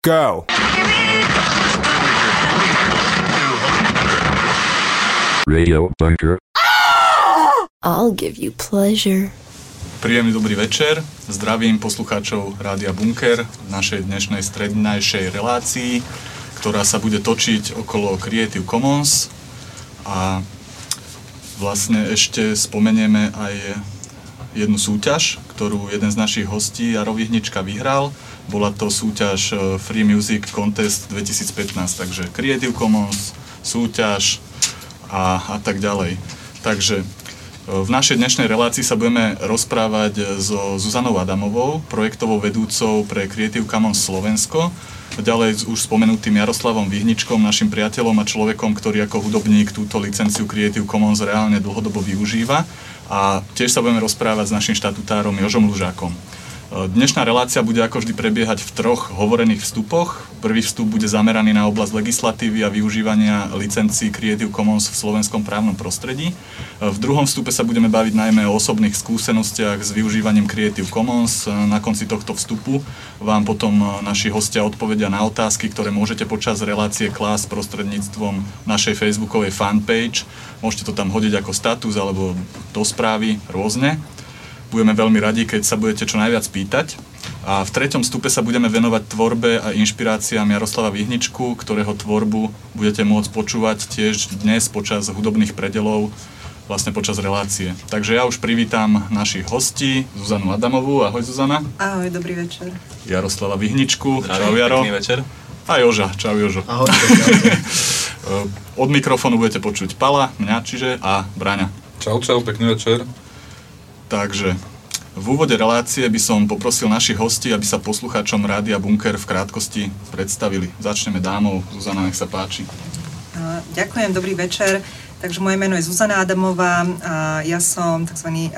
Go! Radio Bunker. I'll give you pleasure. Príjemný dobrý večer. Zdravím poslucháčov Rádia Bunker v našej dnešnej strednejšej relácii, ktorá sa bude točiť okolo Creative Commons a vlastne ešte spomenieme aj jednu súťaž, ktorú jeden z našich hostí, Jaro Vihnička, vyhral. Bola to súťaž eh, Free Music Contest 2015, takže Creative Commons, súťaž a, a tak ďalej. Takže v našej dnešnej relácii sa budeme rozprávať so Zuzanou Adamovou, projektovou vedúcou pre Creative Commons Slovensko, ďalej s už spomenutým Jaroslavom Vyhničkom, našim priateľom a človekom, ktorý ako hudobník túto licenciu Creative Commons reálne dlhodobo využíva. A tiež sa budeme rozprávať s našim štatutárom Jožom Lužákom. Dnešná relácia bude ako vždy prebiehať v troch hovorených vstupoch. Prvý vstup bude zameraný na oblasť legislatívy a využívania licencií Creative Commons v slovenskom právnom prostredí. V druhom vstupe sa budeme baviť najmä o osobných skúsenostiach s využívaním Creative Commons. Na konci tohto vstupu vám potom naši hostia odpovedia na otázky, ktoré môžete počas relácie klásť prostredníctvom našej facebookovej fanpage. Môžete to tam hodiť ako status alebo do správy rôzne. Budeme veľmi radi, keď sa budete čo najviac pýtať. A v treťom stupe sa budeme venovať tvorbe a inšpiráciám Jaroslava Vyhničku, ktorého tvorbu budete môcť počúvať tiež dnes počas hudobných predelov, vlastne počas relácie. Takže ja už privítam našich hostí, Zuzanu Adamovú. Ahoj Zuzana. Ahoj, dobrý večer. Jaroslava Vyhničku. Zdravím, čau Jaro. Pekný večer. A Joža. Čau Jožo. Ahoj. Od mikrofónu budete počuť Pala, mňa čiže a Braňa. Čau, čau, pekný večer. Takže v úvode relácie by som poprosil našich hostí, aby sa poslucháčom Rádia Bunker v krátkosti predstavili. Začneme dámou. Zuzana, nech sa páči. Ďakujem, dobrý večer. Takže moje meno je Zuzana Adamová a ja som tzv.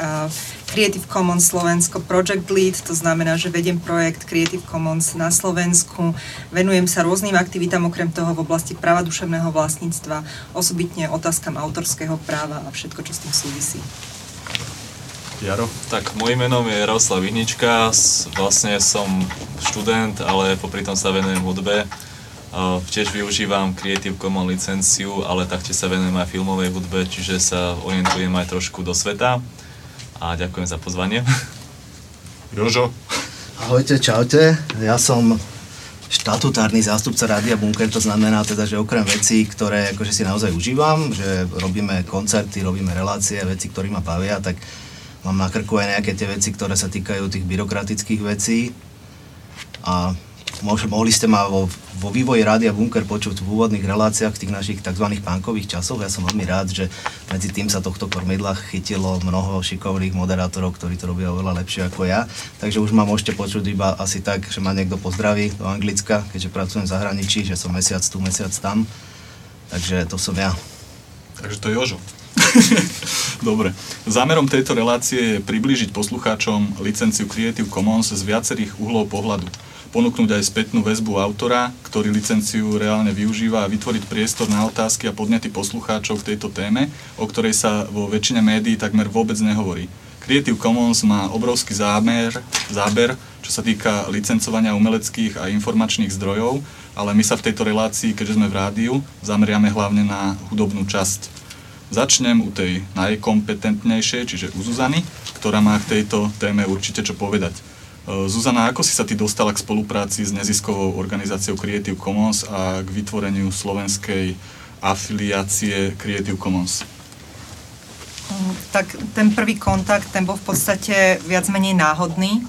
Creative Commons Slovensko Project Lead, to znamená, že vediem projekt Creative Commons na Slovensku. Venujem sa rôznym aktivitám okrem toho v oblasti práva duševného vlastníctva, osobitne otázkam autorského práva a všetko, čo s tým súvisí. Jaro? Tak, môj menom je Jaroslav Vinička, vlastne som študent, ale popri tom sa venujem hudbe. Tiež využívam Creative Commons licenciu, ale taktiež sa venujem aj filmovej hudbe, čiže sa orientujem aj trošku do sveta. A ďakujem za pozvanie. Jožo? Ahojte, čaute. Ja som štatutárny zástupca Rádia Bunker, to znamená teda, že okrem vecí, ktoré akože si naozaj užívam, že robíme koncerty, robíme relácie, veci, ktoré ma bavia, tak mám na krku aj nejaké tie veci, ktoré sa týkajú tých byrokratických vecí. A mohli ste ma vo, vo vývoji Rádia Bunker počuť v úvodných reláciách tých našich tzv. pánkových časoch. Ja som veľmi rád, že medzi tým sa tohto kormidla chytilo mnoho šikovných moderátorov, ktorí to robia oveľa lepšie ako ja. Takže už ma môžete počuť iba asi tak, že ma niekto pozdraví do Anglicka, keďže pracujem v zahraničí, že som mesiac tu, mesiac tam. Takže to som ja. Takže to je Jožo. Dobre. Zámerom tejto relácie je priblížiť poslucháčom licenciu Creative Commons z viacerých uhlov pohľadu. Ponúknuť aj spätnú väzbu autora, ktorý licenciu reálne využíva a vytvoriť priestor na otázky a podnety poslucháčov k tejto téme, o ktorej sa vo väčšine médií takmer vôbec nehovorí. Creative Commons má obrovský zámer, záber, čo sa týka licencovania umeleckých a informačných zdrojov, ale my sa v tejto relácii, keďže sme v rádiu, zameriame hlavne na hudobnú časť. Začnem u tej najkompetentnejšej, čiže u Zuzany, ktorá má k tejto téme určite čo povedať. E, Zuzana, ako si sa ty dostala k spolupráci s neziskovou organizáciou Creative Commons a k vytvoreniu slovenskej afiliácie Creative Commons? Mm, tak ten prvý kontakt, ten bol v podstate viac menej náhodný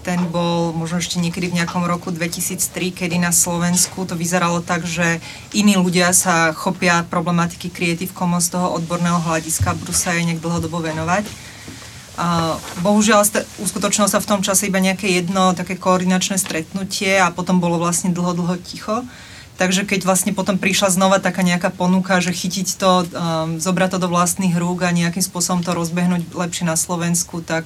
ten bol možno ešte niekedy v nejakom roku 2003, kedy na Slovensku to vyzeralo tak, že iní ľudia sa chopia problematiky Creative Commons z toho odborného hľadiska, budú sa jej nejak dlhodobo venovať. A bohužiaľ uskutočnilo sa v tom čase iba nejaké jedno také koordinačné stretnutie a potom bolo vlastne dlho, dlho ticho. Takže keď vlastne potom prišla znova taká nejaká ponuka, že chytiť to, um, zobrať to do vlastných rúk a nejakým spôsobom to rozbehnúť lepšie na Slovensku, tak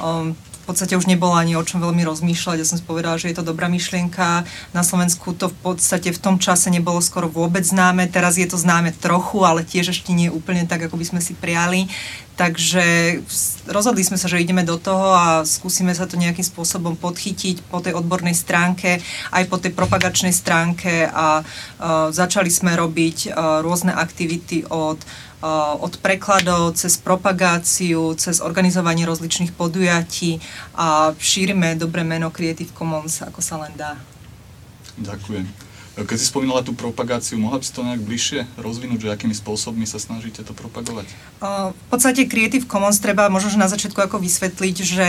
um, v podstate už nebolo ani o čom veľmi rozmýšľať. Ja som si povedala, že je to dobrá myšlienka. Na Slovensku to v podstate v tom čase nebolo skoro vôbec známe. Teraz je to známe trochu, ale tiež ešte nie úplne tak, ako by sme si prijali. Takže rozhodli sme sa, že ideme do toho a skúsime sa to nejakým spôsobom podchytiť po tej odbornej stránke, aj po tej propagačnej stránke a uh, začali sme robiť uh, rôzne aktivity od od prekladov cez propagáciu, cez organizovanie rozličných podujatí a šírime dobré meno Creative Commons, ako sa len dá. Ďakujem. Keď si spomínala tú propagáciu, mohla by si to nejak bližšie rozvinúť, že akými spôsobmi sa snažíte to propagovať? V podstate Creative Commons treba možno na začiatku ako vysvetliť, že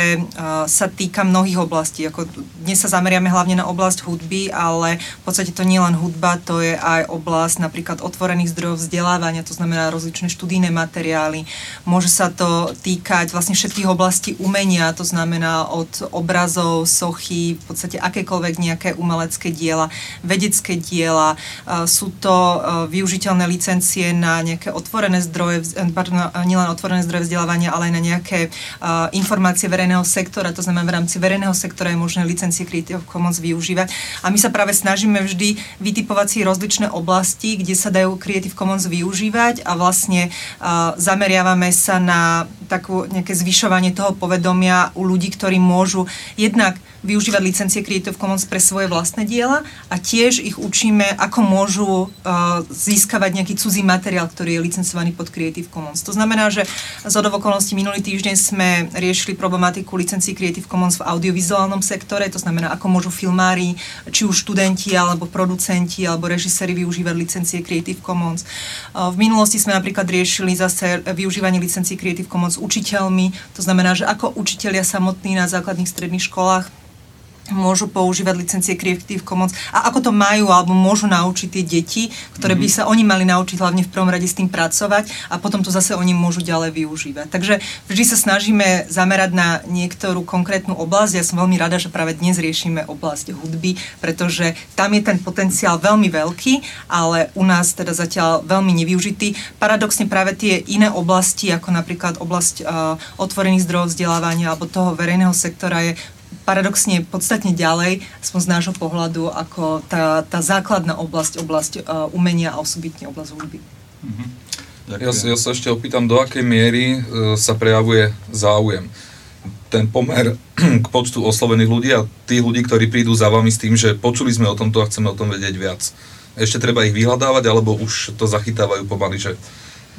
sa týka mnohých oblastí. Ako dnes sa zameriame hlavne na oblasť hudby, ale v podstate to nie len hudba, to je aj oblasť napríklad otvorených zdrojov vzdelávania, to znamená rozličné študijné materiály. Môže sa to týkať vlastne všetkých oblastí umenia, to znamená od obrazov, sochy, v podstate akékoľvek nejaké umelecké diela, vedecké nejaké diela, sú to využiteľné licencie na nejaké otvorené zdroje, pardon, nielen otvorené zdroje vzdelávania, ale aj na nejaké informácie verejného sektora, to znamená v rámci verejného sektora je možné licencie Creative Commons využívať. A my sa práve snažíme vždy vytipovať si rozličné oblasti, kde sa dajú Creative Commons využívať a vlastne zameriavame sa na takú nejaké zvyšovanie toho povedomia u ľudí, ktorí môžu jednak využívať licencie Creative Commons pre svoje vlastné diela a tiež ich učíme, ako môžu uh, získavať nejaký cudzí materiál, ktorý je licencovaný pod Creative Commons. To znamená, že z okolností minulý týždeň sme riešili problematiku licencií Creative Commons v audiovizuálnom sektore, to znamená, ako môžu filmári, či už študenti, alebo producenti, alebo režiséri využívať licencie Creative Commons. Uh, v minulosti sme napríklad riešili zase využívanie licencií Creative Commons učiteľmi, to znamená, že ako učitelia samotní na základných stredných školách môžu používať licencie Creative Commons a ako to majú alebo môžu naučiť tie deti, ktoré by mhm. sa oni mali naučiť hlavne v prvom rade s tým pracovať a potom to zase oni môžu ďalej využívať. Takže vždy sa snažíme zamerať na niektorú konkrétnu oblasť. Ja som veľmi rada, že práve dnes riešime oblasť hudby, pretože tam je ten potenciál veľmi veľký, ale u nás teda zatiaľ veľmi nevyužitý. Paradoxne práve tie iné oblasti, ako napríklad oblasť uh, otvorených zdrojov vzdelávania alebo toho verejného sektora je paradoxne podstatne ďalej, aspoň z nášho pohľadu, ako tá, tá základná oblasť, oblasť uh, umenia a osobitne oblasť hudby. Mm-hmm. Ja, ja sa ešte opýtam, do akej miery uh, sa prejavuje záujem. Ten pomer k počtu oslovených ľudí a tých ľudí, ktorí prídu za vami s tým, že počuli sme o tomto a chceme o tom vedieť viac. Ešte treba ich vyhľadávať, alebo už to zachytávajú pomaly, že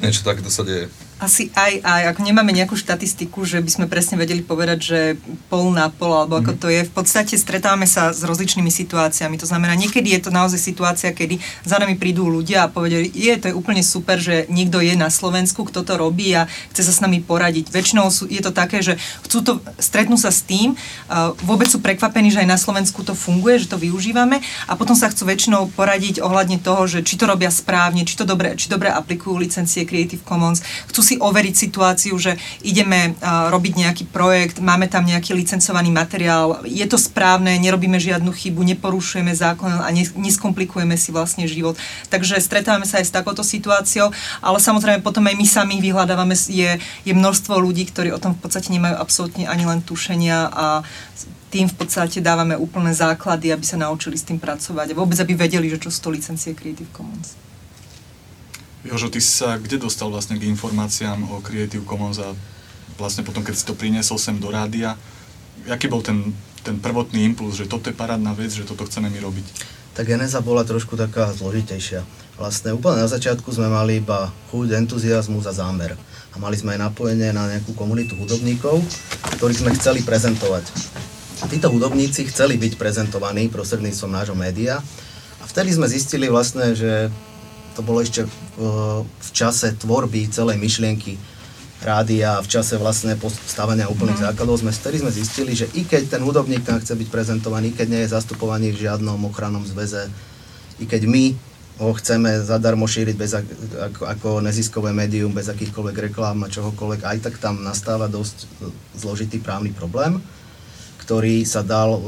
niečo takéto sa deje? Asi aj, aj. Ako nemáme nejakú štatistiku, že by sme presne vedeli povedať, že pol na pol, alebo ako mhm. to je. V podstate stretávame sa s rozličnými situáciami. To znamená, niekedy je to naozaj situácia, kedy za nami prídu ľudia a povedia, je, to je úplne super, že niekto je na Slovensku, kto to robí a chce sa s nami poradiť. Väčšinou sú, je to také, že chcú to, stretnú sa s tým, uh, vôbec sú prekvapení, že aj na Slovensku to funguje, že to využívame a potom sa chcú väčšinou poradiť ohľadne toho, že či to robia správne, či to dobre, či dobre aplikujú licencie Creative Commons. Chcú si overiť situáciu, že ideme robiť nejaký projekt, máme tam nejaký licencovaný materiál, je to správne, nerobíme žiadnu chybu, neporušujeme zákon a neskomplikujeme si vlastne život. Takže stretávame sa aj s takouto situáciou, ale samozrejme potom aj my sami vyhľadávame, je, je množstvo ľudí, ktorí o tom v podstate nemajú absolútne ani len tušenia a tým v podstate dávame úplné základy, aby sa naučili s tým pracovať a vôbec aby vedeli, že čo sú to licencie Creative Commons. Jožo, ty sa kde dostal vlastne k informáciám o Creative Commons a vlastne potom, keď si to priniesol sem do rádia, aký bol ten, ten prvotný impuls, že toto je parádna vec, že toto chceme my robiť? Tak geneza bola trošku taká zložitejšia. Vlastne úplne na začiatku sme mali iba chuť, entuziasmus a zámer. A mali sme aj napojenie na nejakú komunitu hudobníkov, ktorých sme chceli prezentovať. Títo hudobníci chceli byť prezentovaní prostredníctvom nášho média. A vtedy sme zistili vlastne, že to bolo ešte v, v čase tvorby celej myšlienky rádia, v čase vlastne postavania úplných mm. základov, sme, vtedy sme zistili, že i keď ten hudobník tam chce byť prezentovaný, i keď nie je zastupovaný v žiadnom ochrannom zväze, i keď my ho chceme zadarmo šíriť bez, ako, ako neziskové médium, bez akýchkoľvek reklám a čohokoľvek, aj tak tam nastáva dosť zložitý právny problém, ktorý sa dal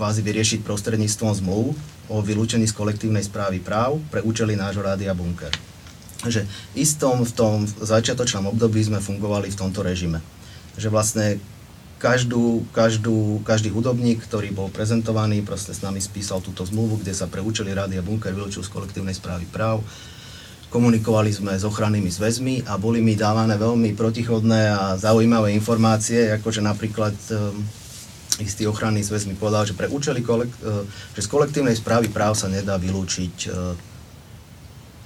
kvázi vyriešiť prostredníctvom zmluv, o vylúčení z kolektívnej správy práv pre účely nášho rádia Bunker. Že istom v tom začiatočnom období sme fungovali v tomto režime. Že vlastne každú, každú, každý hudobník, ktorý bol prezentovaný, proste s nami spísal túto zmluvu, kde sa pre účely rádia Bunker vylúčil z kolektívnej správy práv komunikovali sme s ochrannými zväzmi a boli mi dávané veľmi protichodné a zaujímavé informácie, ako že napríklad um, istý ochranný zväz mi povedal, že pre účely kolekt, uh, že z kolektívnej správy práv sa nedá vylúčiť uh,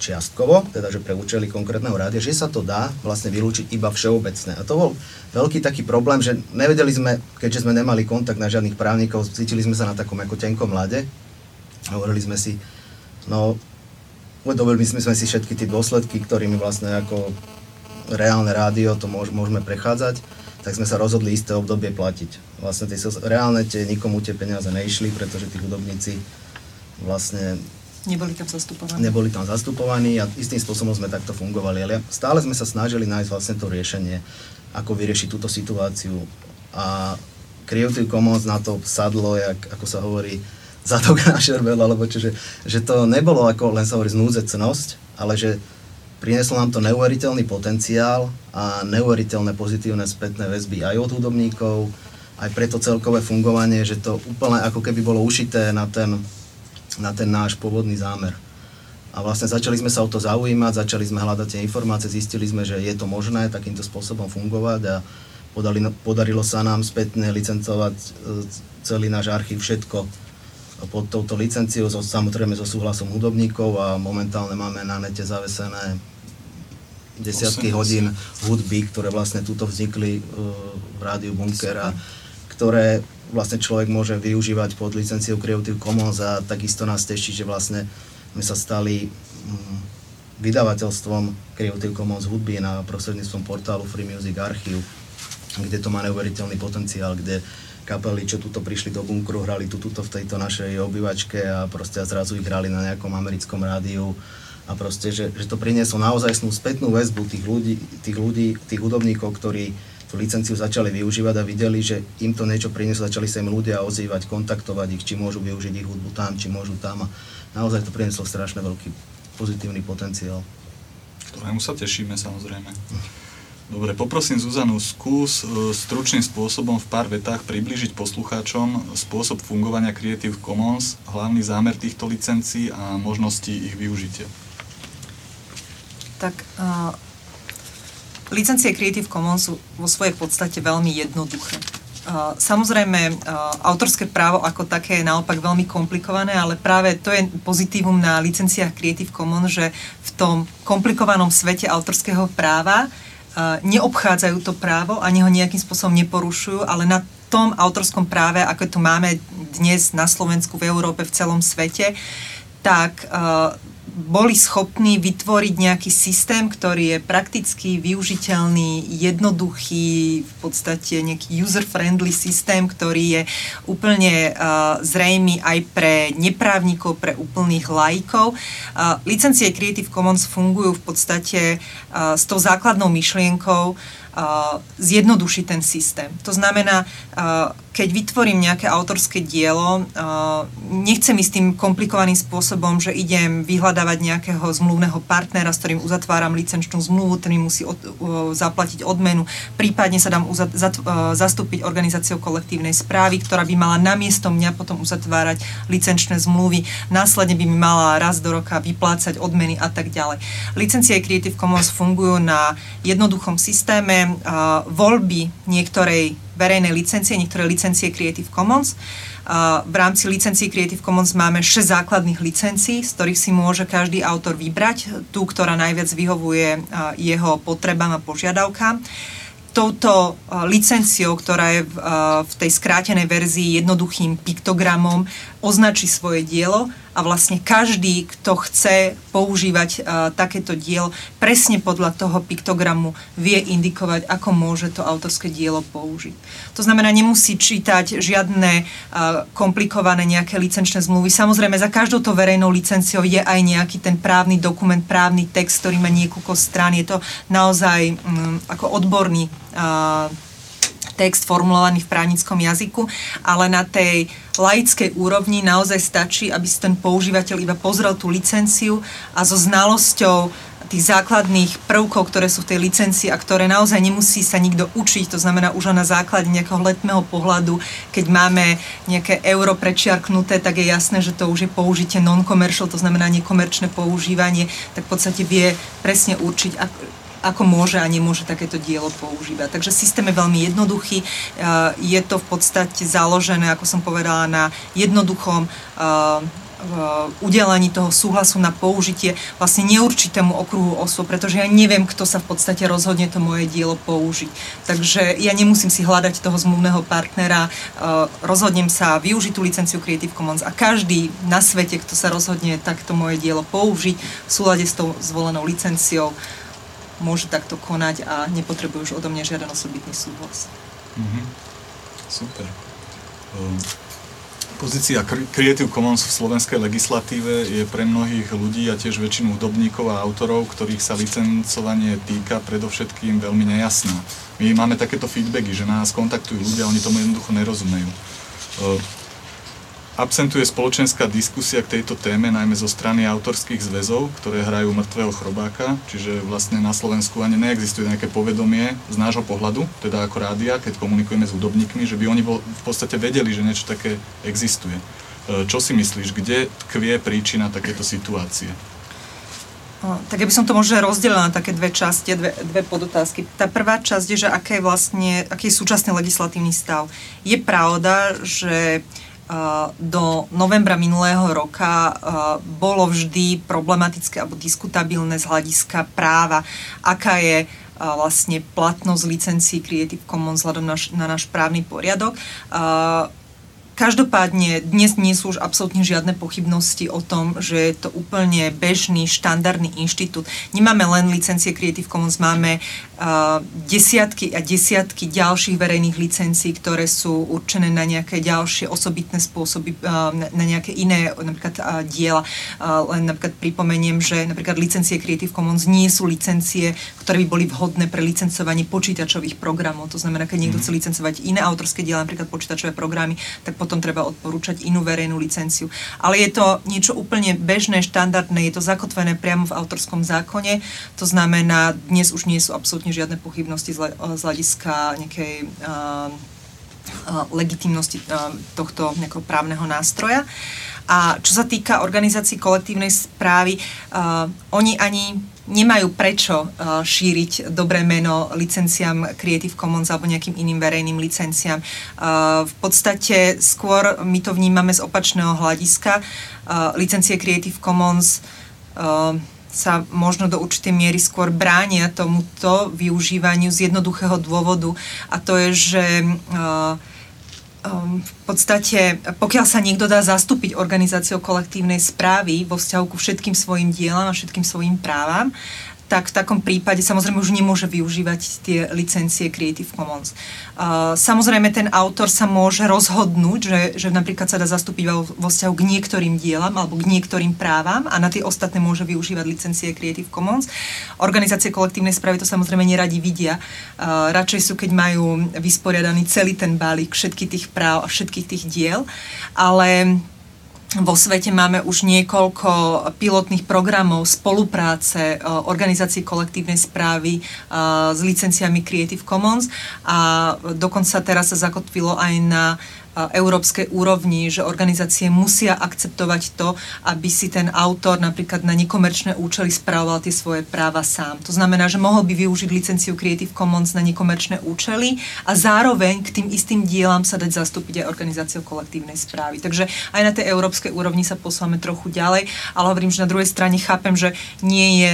čiastkovo, teda že pre účely konkrétneho rádia, že sa to dá vlastne vylúčiť iba všeobecne. A to bol veľký taký problém, že nevedeli sme, keďže sme nemali kontakt na žiadnych právnikov, cítili sme sa na takom ako tenkom mlade. Hovorili sme si, no, uvedomili sme si všetky tie dôsledky, ktorými vlastne ako reálne rádio to môžeme prechádzať, tak sme sa rozhodli isté obdobie platiť. Vlastne tie reálne tie, nikomu tie peniaze neišli, pretože tí hudobníci vlastne Neboli tam zastupovaní. Neboli tam zastupovaní a istým spôsobom sme takto fungovali. Ale stále sme sa snažili nájsť vlastne to riešenie, ako vyriešiť túto situáciu. A Creative Commons na to sadlo, jak, ako sa hovorí, zadok na šerbel, alebo čiže, že to nebolo ako len sa hovorí znúzecnosť, ale že prinieslo nám to neuveriteľný potenciál a neuveriteľné pozitívne spätné väzby aj od hudobníkov, aj pre to celkové fungovanie, že to úplne ako keby bolo ušité na ten na ten náš pôvodný zámer. A vlastne začali sme sa o to zaujímať, začali sme hľadať tie informácie, zistili sme, že je to možné takýmto spôsobom fungovať a podali, podarilo sa nám spätne licencovať e, celý náš archív, všetko pod touto licenciou, so, samozrejme so súhlasom hudobníkov a momentálne máme na nete zavesené desiatky 80. hodín hudby, ktoré vlastne tuto vznikli uh, v rádiu Bunker a ktoré vlastne človek môže využívať pod licenciou Creative Commons a takisto nás teší, že vlastne sme sa stali mm, vydavateľstvom Creative Commons hudby na prostredníctvom portálu Free Music Archive, kde to má neuveriteľný potenciál, kde kapely, čo tuto prišli do bunkru, hrali tu tuto v tejto našej obývačke a proste zrazu ich hrali na nejakom americkom rádiu. A proste, že, že to prinieslo naozaj spätnú väzbu tých ľudí, tých ľudí, tých hudobníkov, ktorí tú licenciu začali využívať a videli, že im to niečo prinieslo, začali sa im ľudia ozývať, kontaktovať ich, či môžu využiť ich hudbu tam, či môžu tam a naozaj to prinieslo strašne veľký pozitívny potenciál. Ktorému sa tešíme samozrejme. Dobre, poprosím Zuzanu, skús e, stručným spôsobom v pár vetách približiť poslucháčom spôsob fungovania Creative Commons, hlavný zámer týchto licencií a možnosti ich využitia. Tak uh Licencie Creative Commons sú vo svojej podstate veľmi jednoduché. Samozrejme, autorské právo ako také je naopak veľmi komplikované, ale práve to je pozitívum na licenciách Creative Commons, že v tom komplikovanom svete autorského práva neobchádzajú to právo, ani ho nejakým spôsobom neporušujú, ale na tom autorskom práve, ako tu máme dnes na Slovensku, v Európe, v celom svete, tak boli schopní vytvoriť nejaký systém, ktorý je prakticky využiteľný, jednoduchý, v podstate nejaký user-friendly systém, ktorý je úplne uh, zrejmy aj pre neprávnikov, pre úplných lajkov. Uh, licencie Creative Commons fungujú v podstate uh, s tou základnou myšlienkou, zjednodušiť ten systém. To znamená, keď vytvorím nejaké autorské dielo, nechcem ísť tým komplikovaným spôsobom, že idem vyhľadávať nejakého zmluvného partnera, s ktorým uzatváram licenčnú zmluvu, ktorý musí od, zaplatiť odmenu, prípadne sa dám uzat, zat, zastúpiť organizáciou kolektívnej správy, ktorá by mala namiesto mňa potom uzatvárať licenčné zmluvy, následne by mi mala raz do roka vyplácať odmeny a tak ďalej. Licencie Creative Commons fungujú na jednoduchom systéme, uh, voľby niektorej verejnej licencie, niektoré licencie Creative Commons. V rámci licencií Creative Commons máme 6 základných licencií, z ktorých si môže každý autor vybrať tú, ktorá najviac vyhovuje jeho potrebám a požiadavkám touto licenciou, ktorá je v, v tej skrátenej verzii jednoduchým piktogramom, označí svoje dielo a vlastne každý, kto chce používať uh, takéto dielo, presne podľa toho piktogramu vie indikovať, ako môže to autorské dielo použiť. To znamená, nemusí čítať žiadne uh, komplikované nejaké licenčné zmluvy. Samozrejme, za každou to verejnou licenciou je aj nejaký ten právny dokument, právny text, ktorý má niekoľko strán. Je to naozaj um, ako odborný uh, text formulovaný v právnickom jazyku, ale na tej laickej úrovni naozaj stačí, aby si ten používateľ iba pozrel tú licenciu a so znalosťou tých základných prvkov, ktoré sú v tej licencii a ktoré naozaj nemusí sa nikto učiť, to znamená už na základe nejakého letného pohľadu, keď máme nejaké euro prečiarknuté, tak je jasné, že to už je použitie non-commercial, to znamená nekomerčné používanie, tak v podstate vie presne určiť, ako môže a nemôže takéto dielo používať. Takže systém je veľmi jednoduchý. Je to v podstate založené, ako som povedala, na jednoduchom udelení toho súhlasu na použitie vlastne neurčitému okruhu osôb, pretože ja neviem, kto sa v podstate rozhodne to moje dielo použiť. Takže ja nemusím si hľadať toho zmluvného partnera, rozhodnem sa využiť tú licenciu Creative Commons a každý na svete, kto sa rozhodne takto moje dielo použiť v súlade s tou zvolenou licenciou, môže takto konať a nepotrebuje už odo mňa žiaden osobitný súhlas. Mm-hmm. Super. Um, pozícia Creative Commons v slovenskej legislatíve je pre mnohých ľudí a tiež väčšinu hudobníkov a autorov, ktorých sa licencovanie týka, predovšetkým veľmi nejasná. My máme takéto feedbacky, že nás kontaktujú ľudia, oni tomu jednoducho nerozumejú. Um, absentuje spoločenská diskusia k tejto téme, najmä zo strany autorských zväzov, ktoré hrajú mŕtvého chrobáka, čiže vlastne na Slovensku ani neexistuje nejaké povedomie z nášho pohľadu, teda ako rádia, keď komunikujeme s hudobníkmi, že by oni v podstate vedeli, že niečo také existuje. E, čo si myslíš, kde tkvie príčina takéto situácie? Tak ja by som to možno rozdelila na také dve časti, dve, dve podotázky. Tá prvá časť je, že aké je vlastne, aký je súčasný legislatívny stav. Je pravda, že uh, do novembra minulého roka bolo vždy problematické alebo diskutabilné z hľadiska práva, aká je vlastne platnosť licencií Creative Commons vzhľadom na, na náš právny poriadok. Každopádne dnes nie sú už absolútne žiadne pochybnosti o tom, že je to úplne bežný, štandardný inštitút. Nemáme len licencie Creative Commons, máme desiatky a desiatky ďalších verejných licencií, ktoré sú určené na nejaké ďalšie osobitné spôsoby, uh, na nejaké iné napríklad uh, diela. Len napríklad pripomeniem, že napríklad licencie Creative Commons nie sú licencie, ktoré by boli vhodné pre licencovanie počítačových programov. To znamená, keď niekto mm. chce licencovať iné autorské diela, napríklad počítačové programy, tak potom treba odporúčať inú verejnú licenciu. Ale je to niečo úplne bežné, štandardné, je to zakotvené priamo v autorskom zákone, to znamená, dnes už nie sú absolútne žiadne pochybnosti z hľadiska nejakej uh, legitimnosti tohto nejakého právneho nástroja. A čo sa týka organizácií kolektívnej správy, uh, oni ani nemajú prečo uh, šíriť dobré meno licenciám Creative Commons alebo nejakým iným verejným licenciám. V podstate skôr my to vnímame z opačného hľadiska. Licencie Creative Commons sa možno do určitej miery skôr bránia tomuto využívaniu z jednoduchého dôvodu a to je, že um, v podstate, pokiaľ sa niekto dá zastúpiť organizáciou kolektívnej správy vo vzťahu ku všetkým svojim dielam a všetkým svojim právam, tak v takom prípade samozrejme už nemôže využívať tie licencie Creative Commons. Uh, samozrejme ten autor sa môže rozhodnúť, že, že napríklad sa dá zastúpiť vo, vo vzťahu k niektorým dielam alebo k niektorým právam a na tie ostatné môže využívať licencie Creative Commons. Organizácie kolektívnej správy to samozrejme neradi vidia. Uh, radšej sú, keď majú vysporiadaný celý ten balík všetkých tých práv a všetkých tých diel, ale vo svete máme už niekoľko pilotných programov spolupráce e, organizácií kolektívnej správy e, s licenciami Creative Commons a dokonca teraz sa zakotvilo aj na európskej úrovni, že organizácie musia akceptovať to, aby si ten autor napríklad na nekomerčné účely spravoval tie svoje práva sám. To znamená, že mohol by využiť licenciu Creative Commons na nekomerčné účely a zároveň k tým istým dielam sa dať zastúpiť aj organizáciou kolektívnej správy. Takže aj na tej európskej úrovni sa posúvame trochu ďalej, ale hovorím, že na druhej strane chápem, že nie je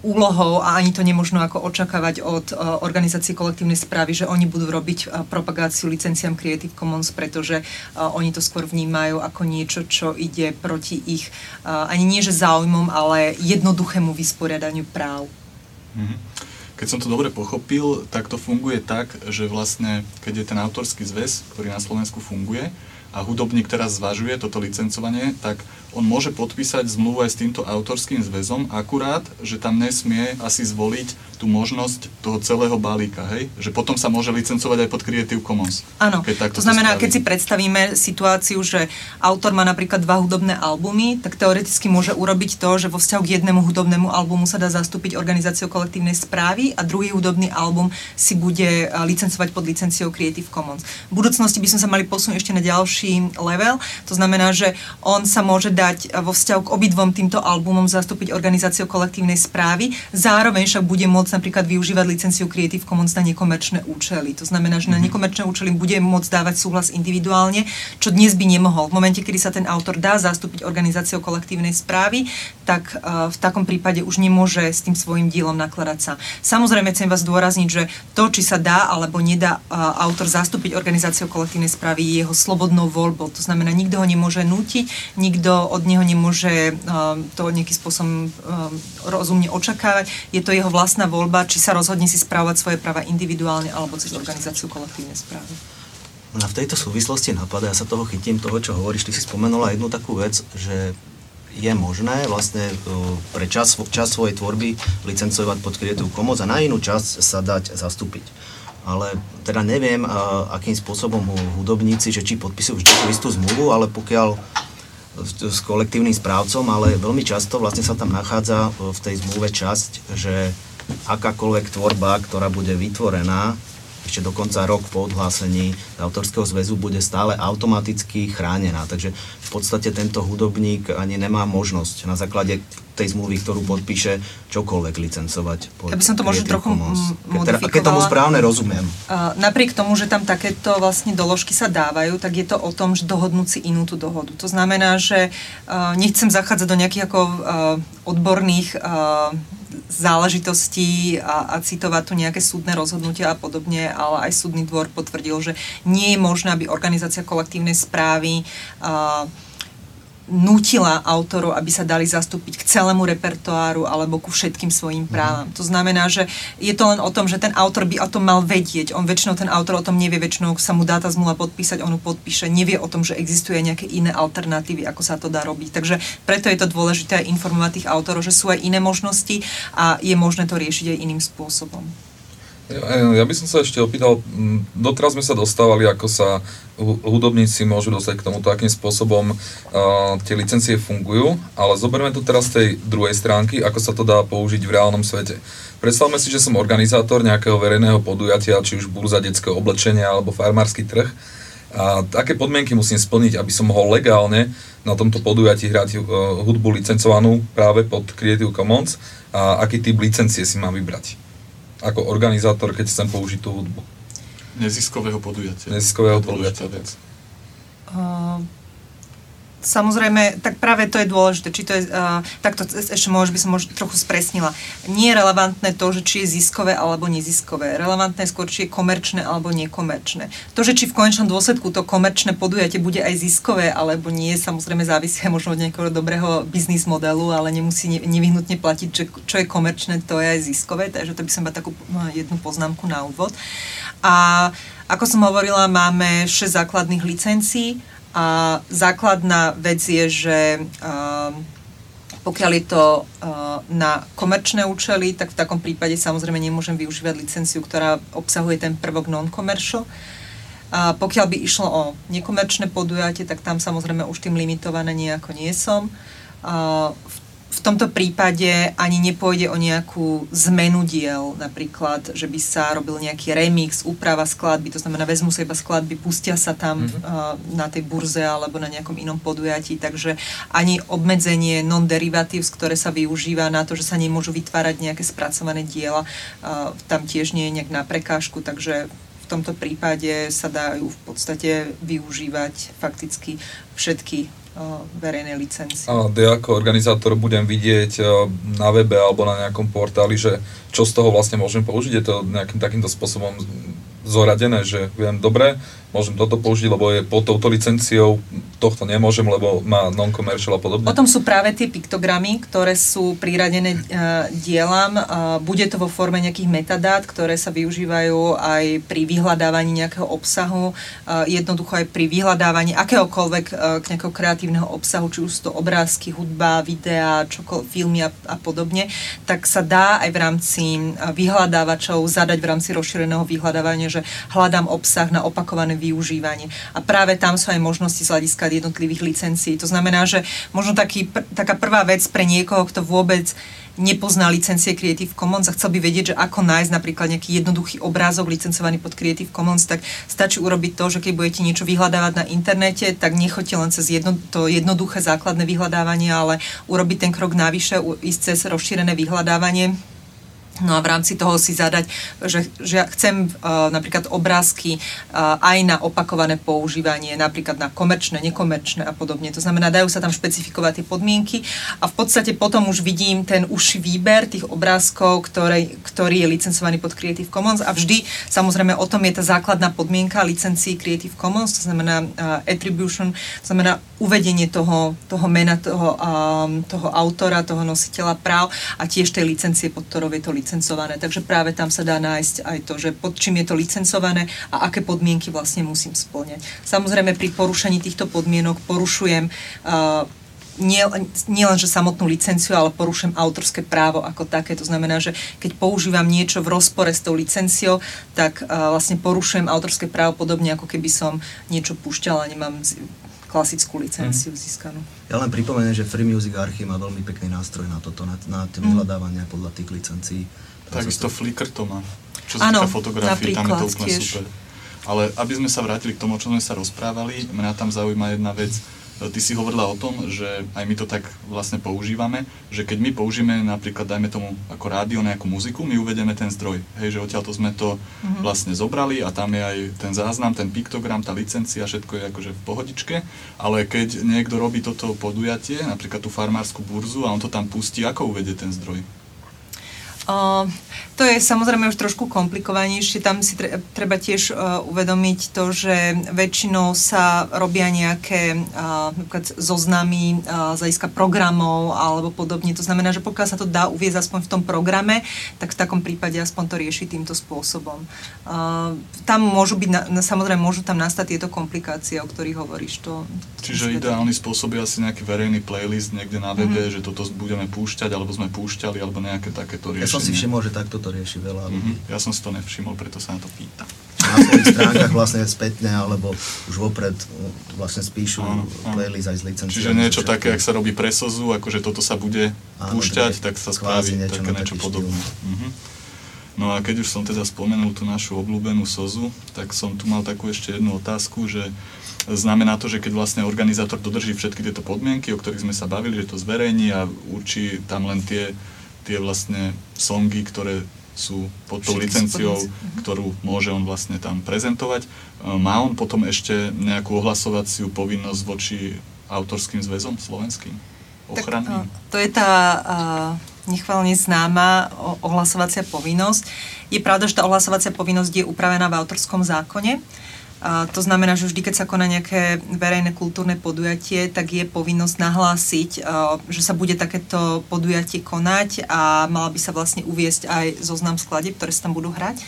úlohou a ani to nemožno ako očakávať od uh, organizácií kolektívnej správy, že oni budú robiť uh, propagáciu licenciám Creative Commons, pretože uh, oni to skôr vnímajú ako niečo, čo ide proti ich uh, ani nie že záujmom, ale jednoduchému vysporiadaniu práv. Mm-hmm. Keď som to dobre pochopil, tak to funguje tak, že vlastne, keď je ten autorský zväz, ktorý na Slovensku funguje, a hudobník teraz zvažuje toto licencovanie, tak on môže podpísať zmluvu aj s týmto autorským zväzom, akurát, že tam nesmie asi zvoliť tú možnosť toho celého balíka, hej? Že potom sa môže licencovať aj pod Creative Commons. Áno, to znamená, keď si predstavíme situáciu, že autor má napríklad dva hudobné albumy, tak teoreticky môže urobiť to, že vo vzťahu k jednému hudobnému albumu sa dá zastúpiť organizáciou kolektívnej správy a druhý hudobný album si bude licencovať pod licenciou Creative Commons. V budúcnosti by sme sa mali posunúť ešte na ďalší level, to znamená, že on sa môže dať vo vzťahu k obidvom týmto albumom zastúpiť organizáciou kolektívnej správy, zároveň však bude môcť napríklad využívať licenciu Creative Commons na nekomerčné účely. To znamená, že na mhm. nekomerčné účely bude môcť dávať súhlas individuálne, čo dnes by nemohol. V momente, kedy sa ten autor dá zastúpiť organizáciou kolektívnej správy, tak v takom prípade už nemôže s tým svojim dielom nakladať sa. Samozrejme, chcem vás dôrazniť, že to, či sa dá alebo nedá autor zastúpiť organizáciou kolektívnej správy, je jeho slobodnou voľbou. To znamená, nikto ho nemôže nútiť, nikto od neho nemôže to nejakým spôsobom rozumne očakávať. Je to jeho vlastná voľba, či sa rozhodne si správať svoje práva individuálne alebo cez organizáciu kolektívnej správy. A v tejto súvislosti napadá, ja sa toho chytím, toho, čo hovoríš, ty si spomenula jednu takú vec, že je možné vlastne pre čas, čas svojej tvorby licencovať pod Creative Commons a na inú časť sa dať zastúpiť. Ale teda neviem, akým spôsobom hudobníci, že či podpisujú vždy tú istú zmluvu, ale pokiaľ s kolektívnym správcom, ale veľmi často vlastne sa tam nachádza v tej zmluve časť, že akákoľvek tvorba, ktorá bude vytvorená ešte dokonca rok po odhlásení autorského zväzu bude stále automaticky chránená. Takže v podstate tento hudobník ani nemá možnosť na základe tej zmluvy, ktorú podpíše, čokoľvek licencovať. Ja by som to možno trochu modifikovala. Keď tomu správne rozumiem. napriek tomu, že tam takéto vlastne doložky sa dávajú, tak je to o tom, že dohodnúť si inú tú dohodu. To znamená, že nechcem zachádzať do nejakých ako odborných záležitostí a, a citovať tu nejaké súdne rozhodnutia a podobne, ale aj súdny dvor potvrdil, že nie je možné, aby organizácia kolektívnej správy uh, nutila autorov, aby sa dali zastúpiť k celému repertoáru alebo ku všetkým svojim mhm. právam. Mm. To znamená, že je to len o tom, že ten autor by o tom mal vedieť. On väčšinou, ten autor o tom nevie, väčšinou sa mu dá tá zmluva podpísať, on ju podpíše, nevie o tom, že existuje nejaké iné alternatívy, ako sa to dá robiť. Takže preto je to dôležité informovať tých autorov, že sú aj iné možnosti a je možné to riešiť aj iným spôsobom. Ja by som sa ešte opýtal, doteraz sme sa dostávali, ako sa hudobníci môžu dostať k tomuto, akým spôsobom uh, tie licencie fungujú, ale zoberme to teraz z tej druhej stránky, ako sa to dá použiť v reálnom svete. Predstavme si, že som organizátor nejakého verejného podujatia, či už burza detského oblečenia alebo farmársky trh. A aké podmienky musím splniť, aby som mohol legálne na tomto podujatí hrať uh, hudbu licencovanú práve pod Creative Commons a aký typ licencie si mám vybrať? Ako organizátor, keď chcem použiť tú hudbu? Neziskového podujatia. Neziskového podujatia. Uh, Samozrejme, tak práve to je dôležité, či to je, uh, takto ešte môž, by som možno trochu spresnila. Nie je relevantné to, že či je ziskové alebo neziskové. Relevantné je skôr, či je komerčné alebo nekomerčné. To, že či v konečnom dôsledku to komerčné podujatie bude aj ziskové alebo nie, samozrejme závisí možno od nejakého dobrého biznis modelu, ale nemusí nevyhnutne platiť, že čo je komerčné, to je aj ziskové, takže to by som mať takú no, jednu poznámku na úvod. A ako som hovorila, máme 6 základných licencií a základná vec je, že uh, pokiaľ je to uh, na komerčné účely, tak v takom prípade samozrejme nemôžem využívať licenciu, ktorá obsahuje ten prvok non-commercial. A pokiaľ by išlo o nekomerčné podujatie, tak tam samozrejme už tým limitované nejako nie som. Uh, v v tomto prípade ani nepôjde o nejakú zmenu diel, napríklad, že by sa robil nejaký remix, úprava skladby, to znamená, vezmu sa iba skladby, pustia sa tam mm-hmm. uh, na tej burze alebo na nejakom inom podujatí, takže ani obmedzenie non-derivatives, ktoré sa využíva na to, že sa nemôžu vytvárať nejaké spracované diela, uh, tam tiež nie je nejak na prekážku, takže v tomto prípade sa dajú v podstate využívať fakticky všetky verejnej licencie. A ja ako organizátor budem vidieť na webe alebo na nejakom portáli, že čo z toho vlastne môžem použiť? Je to nejakým takýmto spôsobom zoradené, že viem, dobre, môžem toto použiť, lebo je pod touto licenciou, tohto nemôžem, lebo má non-commercial a podobne. O tom sú práve tie piktogramy, ktoré sú priradené uh, dielam. Uh, bude to vo forme nejakých metadát, ktoré sa využívajú aj pri vyhľadávaní nejakého obsahu, uh, jednoducho aj pri vyhľadávaní akéhokoľvek k nejakého kreatívneho obsahu, či už sú to obrázky, hudba, videá, čokoľvek, filmy a, a podobne, tak sa dá aj v rámci vyhľadávačov zadať v rámci rozšíreného vyhľadávania, že hľadám obsah na opakované využívanie. A práve tam sú aj možnosti z hľadiska jednotlivých licencií. To znamená, že možno taký, pr- taká prvá vec pre niekoho, kto vôbec nepozná licencie Creative Commons a chcel by vedieť, že ako nájsť napríklad nejaký jednoduchý obrázok licencovaný pod Creative Commons, tak stačí urobiť to, že keď budete niečo vyhľadávať na internete, tak nechoďte len cez jedno, to jednoduché základné vyhľadávanie, ale urobiť ten krok navyše, ísť cez rozšírené vyhľadávanie No a v rámci toho si zadať, že, že chcem uh, napríklad obrázky uh, aj na opakované používanie, napríklad na komerčné, nekomerčné a podobne. To znamená, dajú sa tam špecifikovať tie podmienky a v podstate potom už vidím ten užší výber tých obrázkov, ktoré, ktorý je licencovaný pod Creative Commons a vždy, samozrejme, o tom je tá základná podmienka licencií Creative Commons, to znamená uh, attribution, to znamená uvedenie toho, toho mena, toho, um, toho autora, toho nositeľa práv a tiež tej licencie, pod ktorou je to licencované licencované. Takže práve tam sa dá nájsť aj to, že pod čím je to licencované a aké podmienky vlastne musím splňať. Samozrejme pri porušení týchto podmienok porušujem uh, nie, nie len, samotnú licenciu, ale porušujem autorské právo ako také. To znamená, že keď používam niečo v rozpore s tou licenciou, tak uh, vlastne porušujem autorské právo podobne ako keby som niečo púšťala, nemám klasickú licenciu hmm. získanú. Ja len pripomeniem, že Free Music Archive má veľmi pekný nástroj na toto, na, na tie mm. vyhľadávania podľa tých licencií. Takisto to... Flickr to má. Čo sa týka fotografii, tam je to úplne tiež. super. Ale aby sme sa vrátili k tomu, o čom sme sa rozprávali, mňa tam zaujíma jedna vec Ty si hovorila o tom, že aj my to tak vlastne používame, že keď my použijeme napríklad, dajme tomu ako rádio, nejakú muziku, my uvedeme ten zdroj. Hej, že odtiaľ to sme to mm-hmm. vlastne zobrali a tam je aj ten záznam, ten piktogram, tá licencia, všetko je akože v pohodičke, ale keď niekto robí toto podujatie, napríklad tú farmárskú burzu a on to tam pustí, ako uvedie ten zdroj? Uh, to je samozrejme už trošku komplikovanejšie. Tam si treba tiež uh, uvedomiť to, že väčšinou sa robia nejaké uh, zoznamy uh, z hľadiska programov alebo podobne. To znamená, že pokiaľ sa to dá uviezť aspoň v tom programe, tak v takom prípade aspoň to rieši týmto spôsobom. Uh, tam môžu byť, na, samozrejme, môžu tam nastať tieto komplikácie, o ktorých hovoríš. To, Čiže ideálny spôsob je asi nejaký verejný playlist niekde na webe, mm-hmm. že toto budeme púšťať, alebo sme púšťali, alebo nejaké takéto riešenie. Ja som si všimol, že takto to rieši veľa ľudí. Mm-hmm. Ja som si to nevšimol, preto sa na to pýtam. Na svojich stránkach vlastne spätne, alebo už vopred uh, vlastne spíšu áno, playlist aj z licencií. Čiže niečo také, ak sa robí presozu, akože toto sa bude áno, púšťať, tak sa spraví niečo také niečo podobné. Mm-hmm. No a keď už som teda spomenul tú našu obľúbenú sozu, tak som tu mal takú ešte jednu otázku, že znamená to, že keď vlastne organizátor dodrží všetky tieto podmienky, o ktorých sme sa bavili, že to zverejní a určí tam len tie tie vlastne songy, ktoré sú pod tou licenciou, ktorú môže on vlastne tam prezentovať. E, má on potom ešte nejakú ohlasovaciu povinnosť voči autorským zväzom slovenským? Ochranným? Tak, to je tá uh, nechválne známa ohlasovacia povinnosť. Je pravda, že tá ohlasovacia povinnosť je upravená v autorskom zákone. A to znamená, že vždy, keď sa koná nejaké verejné kultúrne podujatie, tak je povinnosť nahlásiť, že sa bude takéto podujatie konať a mala by sa vlastne uviesť aj zoznam skladieb, ktoré sa tam budú hrať.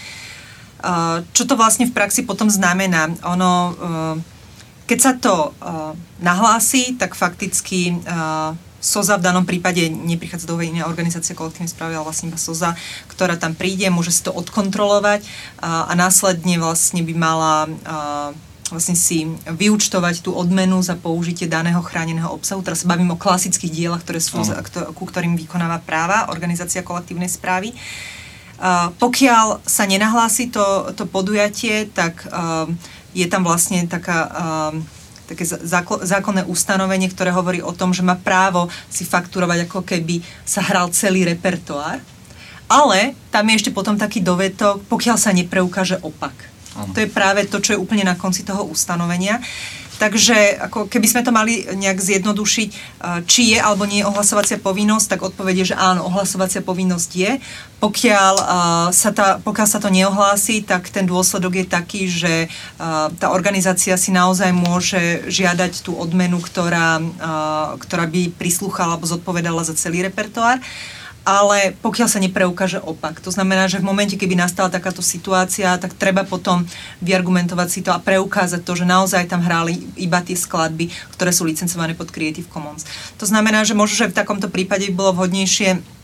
Čo to vlastne v praxi potom znamená? Ono, keď sa to nahlási, tak fakticky SOZA v danom prípade neprichádza do iná organizácia kolektívnej správy, ale vlastne iba SOZA, ktorá tam príde, môže si to odkontrolovať a, a následne vlastne by mala a, vlastne si vyučtovať tú odmenu za použitie daného chráneného obsahu. Teraz sa bavím o klasických dielach, ktoré sú, ku ktorým vykonáva práva organizácia kolektívnej správy. Uh, pokiaľ sa nenahlási to, to podujatie, tak uh, je tam vlastne taká uh, také zákonné ustanovenie, ktoré hovorí o tom, že má právo si fakturovať, ako keby sa hral celý repertoár. Ale tam je ešte potom taký dovetok, pokiaľ sa nepreukáže opak. Ano. To je práve to, čo je úplne na konci toho ustanovenia. Takže ako keby sme to mali nejak zjednodušiť, či je alebo nie je ohlasovacia povinnosť, tak odpovede, že áno, ohlasovacia povinnosť je. Pokiaľ sa, tá, pokiaľ sa to neohlási, tak ten dôsledok je taký, že tá organizácia si naozaj môže žiadať tú odmenu, ktorá, ktorá by prislúchala alebo zodpovedala za celý repertoár ale pokiaľ sa nepreukáže opak. To znamená, že v momente, keby nastala takáto situácia, tak treba potom vyargumentovať si to a preukázať to, že naozaj tam hráli iba tie skladby, ktoré sú licencované pod Creative Commons. To znamená, že možno, že v takomto prípade bolo vhodnejšie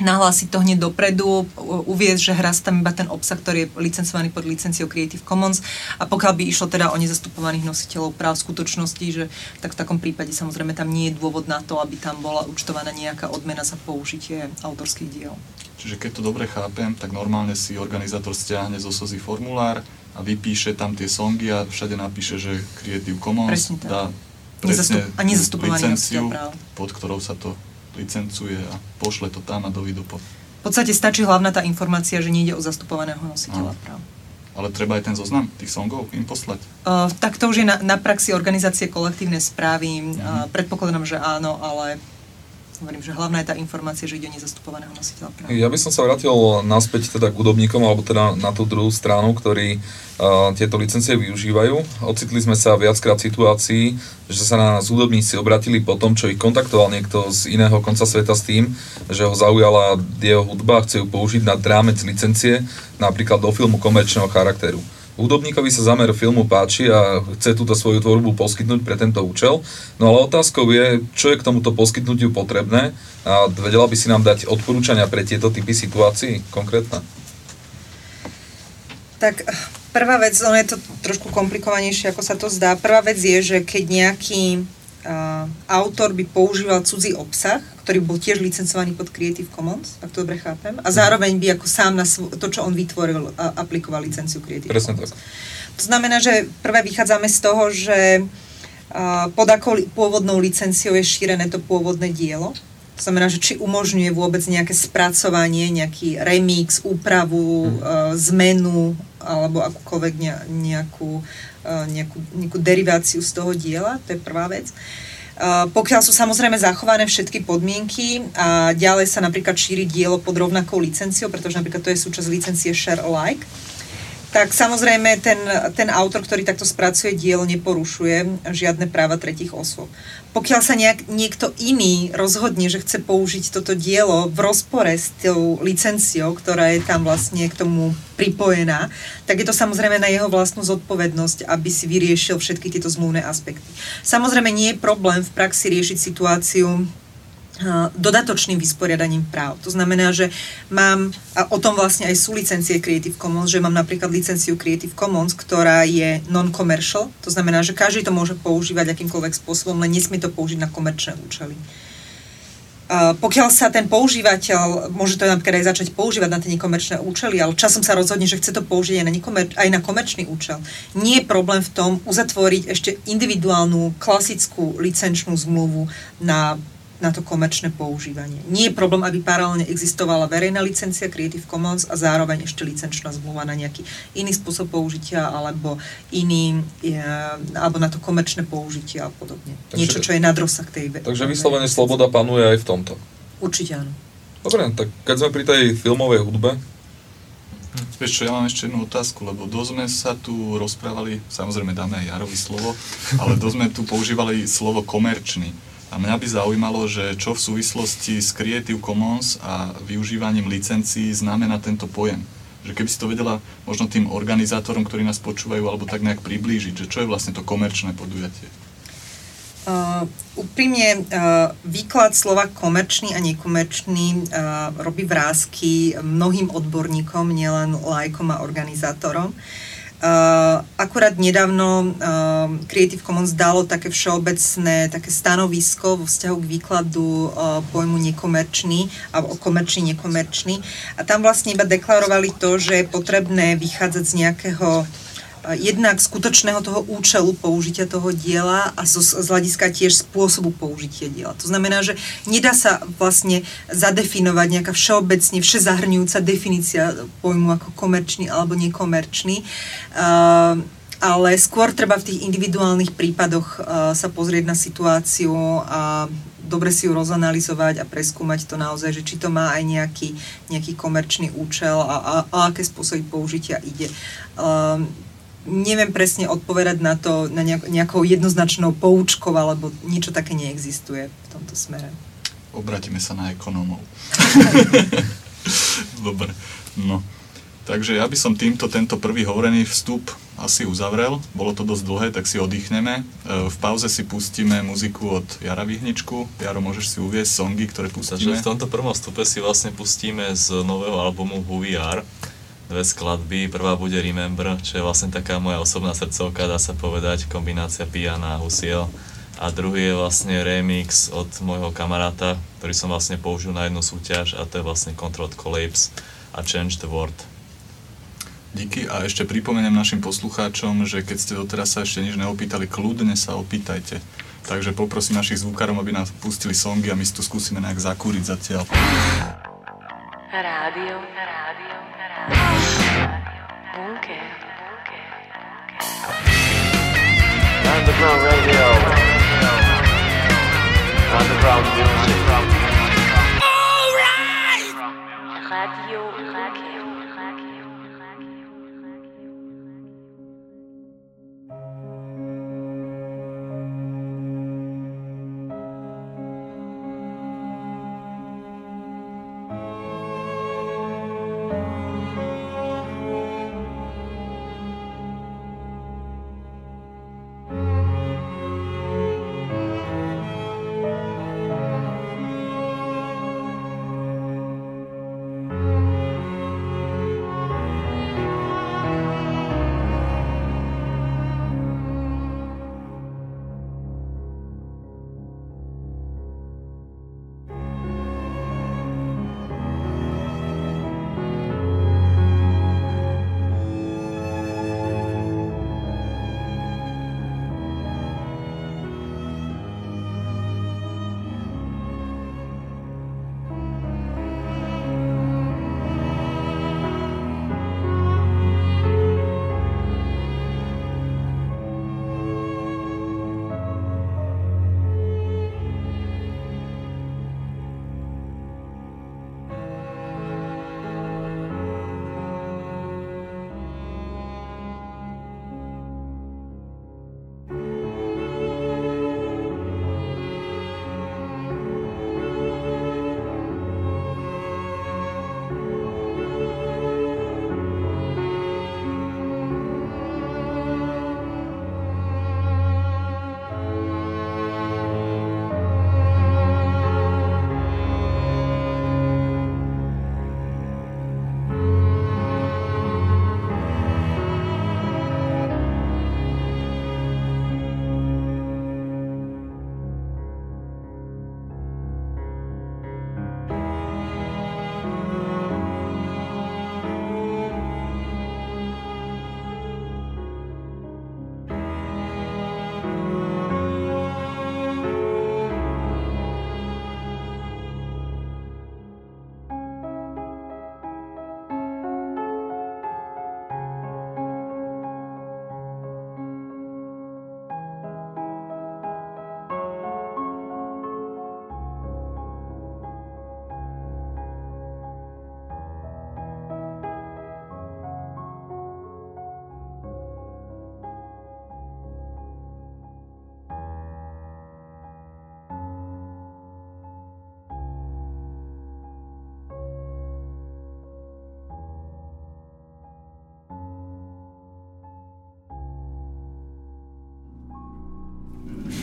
nahlásiť to hneď dopredu, uviezť, že hrá tam iba ten obsah, ktorý je licencovaný pod licenciou Creative Commons. A pokiaľ by išlo teda o nezastupovaných nositeľov práv v skutočnosti, že tak v takom prípade samozrejme tam nie je dôvod na to, aby tam bola účtovaná nejaká odmena za použitie autorských diel. Čiže keď to dobre chápem, tak normálne si organizátor stiahne zo SOZY formulár a vypíše tam tie songy a všade napíše, že Creative Commons presne dá presne a licenciu, pod ktorou sa to licencuje a pošle to tam a do Vidopo. V podstate stačí hlavná tá informácia, že nejde o zastupovaného nositeľa no. práv. Ale treba aj ten zoznam tých songov im poslať? Uh, tak to už je na, na praxi organizácie kolektívne správy. Uh-huh. Uh, predpokladám, že áno, ale hovorím, že hlavná je tá informácia, že ide o nezastupovaného nositeľa práv. Ja by som sa vrátil naspäť teda k údobníkom, alebo teda na tú druhú stranu, ktorí uh, tieto licencie využívajú. Ocitli sme sa viackrát v situácii, že sa na nás údobníci obratili po tom, čo ich kontaktoval niekto z iného konca sveta s tým, že ho zaujala jeho hudba a chce ju použiť na drámec licencie, napríklad do filmu komerčného charakteru. Hudobníkovi sa zamer filmu páči a chce túto svoju tvorbu poskytnúť pre tento účel, no ale otázkou je, čo je k tomuto poskytnutiu potrebné a vedela by si nám dať odporúčania pre tieto typy situácií konkrétne? Tak prvá vec, ono je to trošku komplikovanejšie, ako sa to zdá. Prvá vec je, že keď nejaký autor by používal cudzí obsah, ktorý bol tiež licencovaný pod Creative Commons, ak to dobre chápem, a zároveň by ako sám na to, čo on vytvoril, aplikoval licenciu Creative Presne Commons. tak. To znamená, že prvé vychádzame z toho, že pod akou pôvodnou licenciou je šírené to pôvodné dielo. To znamená, že či umožňuje vôbec nejaké spracovanie, nejaký remix, úpravu, hmm. zmenu alebo akúkoľvek nejakú, uh, nejakú, nejakú deriváciu z toho diela, to je prvá vec. Uh, pokiaľ sú samozrejme zachované všetky podmienky a ďalej sa napríklad šíri dielo pod rovnakou licenciou, pretože napríklad to je súčasť licencie Share Alike, tak samozrejme ten, ten autor, ktorý takto spracuje dielo, neporušuje žiadne práva tretich osôb. Pokiaľ sa nejak, niekto iný rozhodne, že chce použiť toto dielo v rozpore s tou licenciou, ktorá je tam vlastne k tomu pripojená, tak je to samozrejme na jeho vlastnú zodpovednosť, aby si vyriešil všetky tieto zmluvné aspekty. Samozrejme nie je problém v praxi riešiť situáciu, dodatočným vysporiadaním práv. To znamená, že mám, a o tom vlastne aj sú licencie Creative Commons, že mám napríklad licenciu Creative Commons, ktorá je non-commercial, to znamená, že každý to môže používať akýmkoľvek spôsobom, len nesmie to použiť na komerčné účely. Uh, pokiaľ sa ten používateľ, môže to napríklad aj začať používať na tie nekomerčné účely, ale časom sa rozhodne, že chce to použiť aj na, nekomer- aj na komerčný účel. Nie je problém v tom uzatvoriť ešte individuálnu, klasickú licenčnú zmluvu na na to komerčné používanie. Nie je problém, aby paralelne existovala verejná licencia Creative Commons a zároveň ešte licenčná zmluva na nejaký iný spôsob použitia alebo iný, je, alebo na to komerčné použitie a podobne. Takže, Niečo, čo je nad rozsah tej Takže vyslovene sloboda panuje aj v tomto. Určite áno. Dobre, tak keď sme pri tej filmovej hudbe, Vieš čo, ja mám ešte jednu otázku, lebo dosť sme sa tu rozprávali, samozrejme dáme aj Jarovi slovo, ale dosť sme tu používali slovo komerčný. A mňa by zaujímalo, že čo v súvislosti s Creative Commons a využívaním licencií znamená tento pojem. Že keby si to vedela možno tým organizátorom, ktorí nás počúvajú, alebo tak nejak priblížiť, že čo je vlastne to komerčné podujatie. Uh, úprimne, uh, výklad slova komerčný a nekomerčný uh, robí vrázky mnohým odborníkom, nielen lajkom a organizátorom. Uh, Uh, akurát nedávno uh, Creative Commons dalo také všeobecné také stanovisko vo vzťahu k výkladu uh, pojmu nekomerčný alebo komerčný, nekomerčný. A tam vlastne iba deklarovali to, že je potrebné vychádzať z nejakého jednak skutočného toho účelu použitia toho diela a z, z hľadiska tiež spôsobu použitia diela. To znamená, že nedá sa vlastne zadefinovať nejaká všeobecne všezahrňujúca definícia pojmu ako komerčný alebo nekomerčný. Uh, ale skôr treba v tých individuálnych prípadoch uh, sa pozrieť na situáciu a dobre si ju rozanalizovať a preskúmať to naozaj, že či to má aj nejaký, nejaký komerčný účel a, a, a aké spôsoby použitia ide. Um, neviem presne odpovedať na to na nejakou jednoznačnou poučkou, alebo niečo také neexistuje v tomto smere. Obratíme sa na ekonómov. Dobre, no. Takže ja by som týmto tento prvý hovorený vstup asi uzavrel. Bolo to dosť dlhé, tak si oddychneme. E, v pauze si pustíme muziku od Jara Vihničku. Jaro, môžeš si uviesť songy, ktoré pustíme? Takže v tomto prvom vstupe si vlastne pustíme z nového albumu Who We Are dve skladby. Prvá bude Remember, čo je vlastne taká moja osobná srdcovka, dá sa povedať, kombinácia Piana a Husiel. A druhý je vlastne remix od môjho kamaráta, ktorý som vlastne použil na jednu súťaž a to je vlastne Controlled Collapse a Change the World. Díky a ešte pripomeniem našim poslucháčom, že keď ste doteraz sa ešte nič neopýtali, kľudne sa opýtajte. Takže poprosím našich zvukárov, aby nás pustili songy a my si to skúsime nejak zakúriť zatiaľ. Rádio, rádio, rádio, bunker, Underground radio. Underground music. All right! Radio, radio.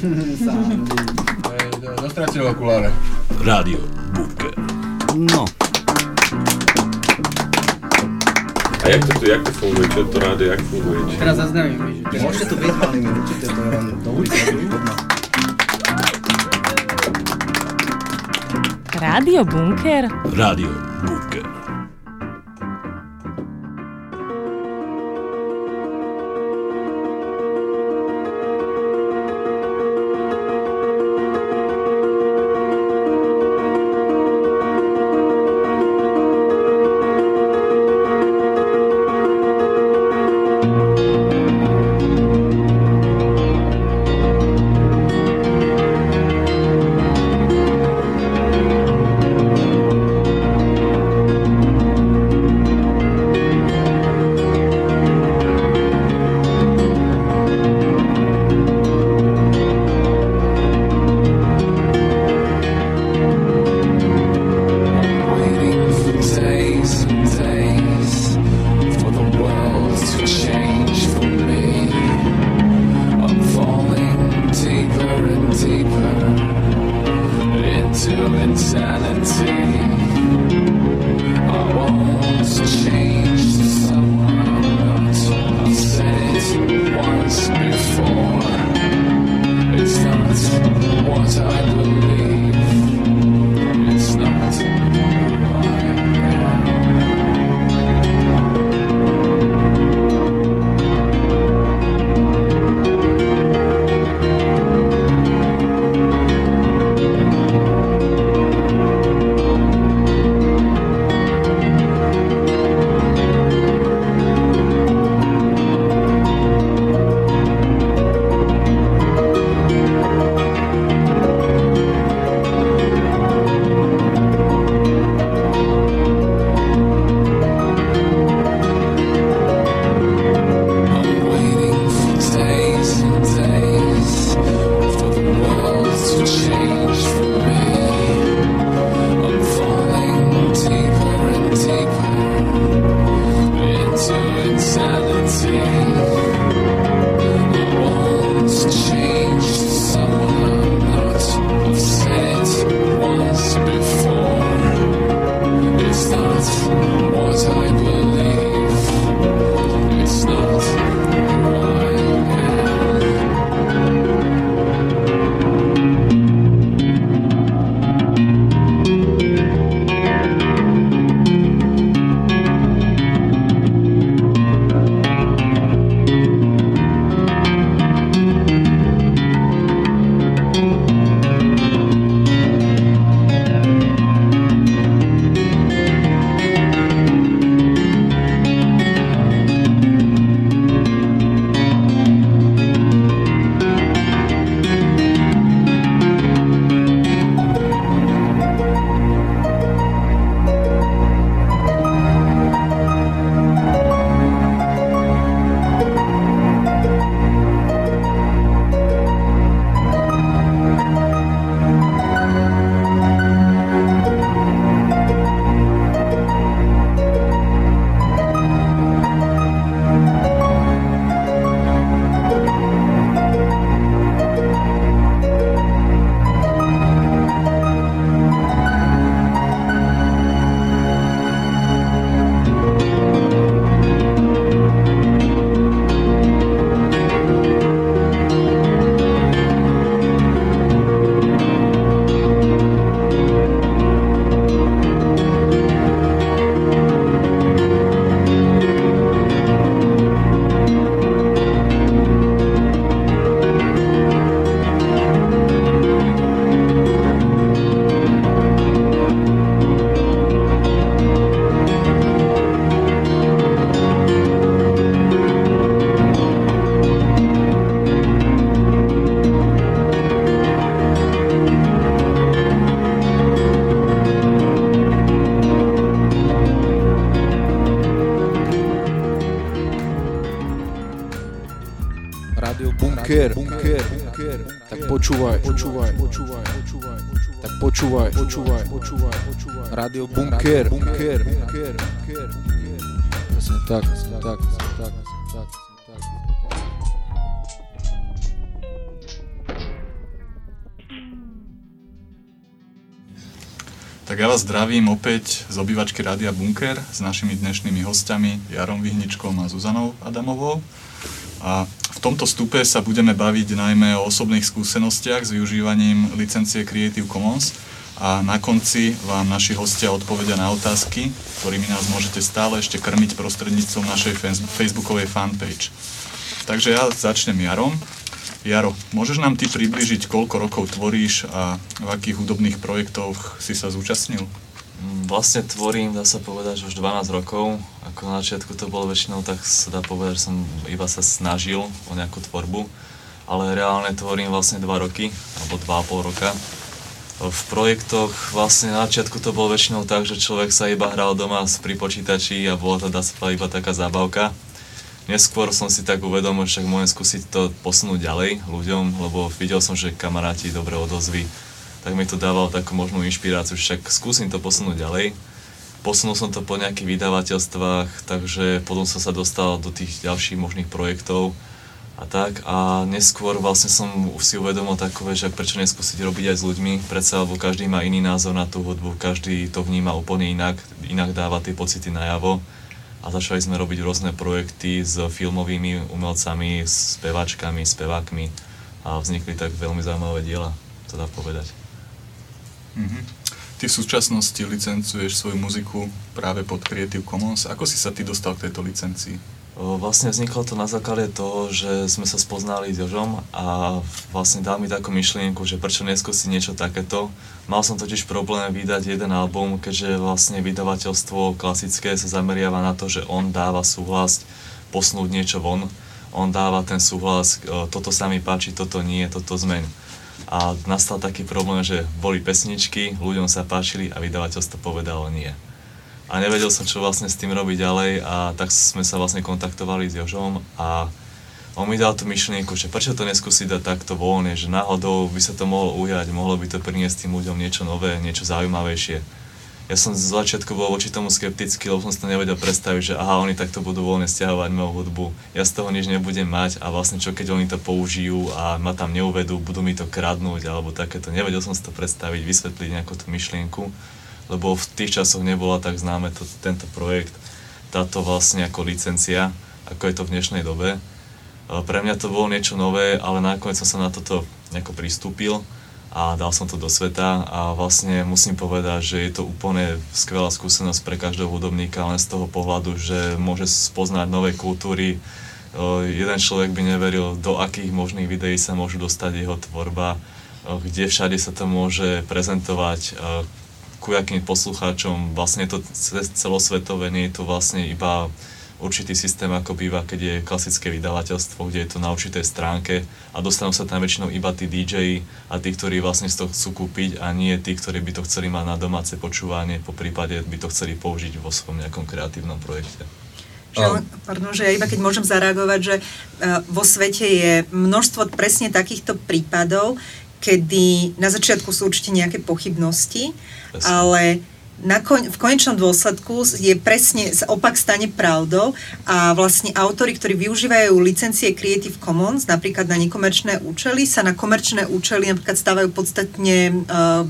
Dostratil okuláre. Rádio Bunker. No. A jak to tu, jak to funguje? Čo to rádio, jak funguje? Teraz zaznamíme, že... Môžete tu byť malými, určite to len do ulice. Rádio Bunker? Rádio Bunker. Tak ja vás zdravím opäť z obývačky Rádia Bunker s našimi dnešnými hostiami Jarom Vihničkom a Zuzanou Adamovou. A v tomto stupe sa budeme baviť najmä o osobných skúsenostiach s využívaním licencie Creative Commons a na konci vám naši hostia odpovedia na otázky, ktorými nás môžete stále ešte krmiť prostredníctvom našej facebookovej fanpage. Takže ja začnem Jarom. Jaro, môžeš nám ty približiť, koľko rokov tvoríš a v akých hudobných projektoch si sa zúčastnil? Vlastne tvorím, dá sa povedať, že už 12 rokov. Ako na začiatku to bolo väčšinou, tak sa dá povedať, že som iba sa snažil o nejakú tvorbu. Ale reálne tvorím vlastne 2 roky, alebo 2,5 roka. V projektoch vlastne na začiatku to bolo väčšinou tak, že človek sa iba hral doma pri počítači a bola to dá sa iba taká zábavka. Neskôr som si tak uvedomil, však môžem skúsiť to posunúť ďalej ľuďom, lebo videl som, že kamaráti dobre odozvy, tak mi to dávalo takú možnú inšpiráciu, však skúsim to posunúť ďalej. Posunul som to po nejakých vydavateľstvách, takže potom som sa dostal do tých ďalších možných projektov a tak. A neskôr vlastne som si uvedomil takové, že prečo neskúsiť robiť aj s ľuďmi, predsa, lebo každý má iný názor na tú hudbu, každý to vníma úplne inak, inak dáva tie pocity najavo. A začali sme robiť rôzne projekty s filmovými umelcami, s speváčkami, spevákmi a vznikli tak veľmi zaujímavé diela, to dá povedať. Mhm. Ty v súčasnosti licencuješ svoju muziku práve pod Creative Commons. Ako si sa ty dostal k tejto licencii? Vlastne vzniklo to na základe toho, že sme sa spoznali s Jožom a vlastne dal mi takú myšlienku, že prečo neskúsiť niečo takéto. Mal som totiž problém vydať jeden album, keďže vlastne vydavateľstvo klasické sa zameriava na to, že on dáva súhlas posnúť niečo von. On dáva ten súhlas, e, toto sa mi páči, toto nie, toto zmeň. A nastal taký problém, že boli pesničky, ľuďom sa páčili a vydavateľstvo povedalo nie a nevedel som, čo vlastne s tým robiť ďalej a tak sme sa vlastne kontaktovali s Jožom a on mi dal tú myšlienku, že prečo to neskúsiť dať takto voľne, že náhodou by sa to mohlo ujať, mohlo by to priniesť tým ľuďom niečo nové, niečo zaujímavejšie. Ja som z začiatku bol voči tomu skeptický, lebo som si to nevedel predstaviť, že aha, oni takto budú voľne stiahovať moju hudbu, ja z toho nič nebudem mať a vlastne čo keď oni to použijú a ma tam neuvedú, budú mi to kradnúť alebo takéto. Nevedel som si to predstaviť, vysvetliť nejakú tú myšlienku lebo v tých časoch nebola tak známe to, tento projekt, táto vlastne ako licencia, ako je to v dnešnej dobe. Pre mňa to bolo niečo nové, ale nakoniec som sa na toto nejako pristúpil a dal som to do sveta a vlastne musím povedať, že je to úplne skvelá skúsenosť pre každého hudobníka len z toho pohľadu, že môže spoznať nové kultúry. Jeden človek by neveril, do akých možných videí sa môžu dostať jeho tvorba, kde všade sa to môže prezentovať, ku akým poslucháčom, vlastne to celosvetové, nie je to vlastne iba určitý systém, ako býva, keď je klasické vydavateľstvo, kde je to na určitej stránke a dostanú sa tam väčšinou iba tí DJ a tí, ktorí vlastne to chcú kúpiť a nie tí, ktorí by to chceli mať na domáce počúvanie, po prípade by to chceli použiť vo svojom nejakom kreatívnom projekte. Že, pardon, že ja iba keď môžem zareagovať, že uh, vo svete je množstvo presne takýchto prípadov, kedy na začiatku sú určite nejaké pochybnosti, Presne. ale na kon- v konečnom dôsledku je presne opak stane pravdou a vlastne autory, ktorí využívajú licencie Creative Commons napríklad na nekomerčné účely, sa na komerčné účely napríklad stávajú podstatne uh,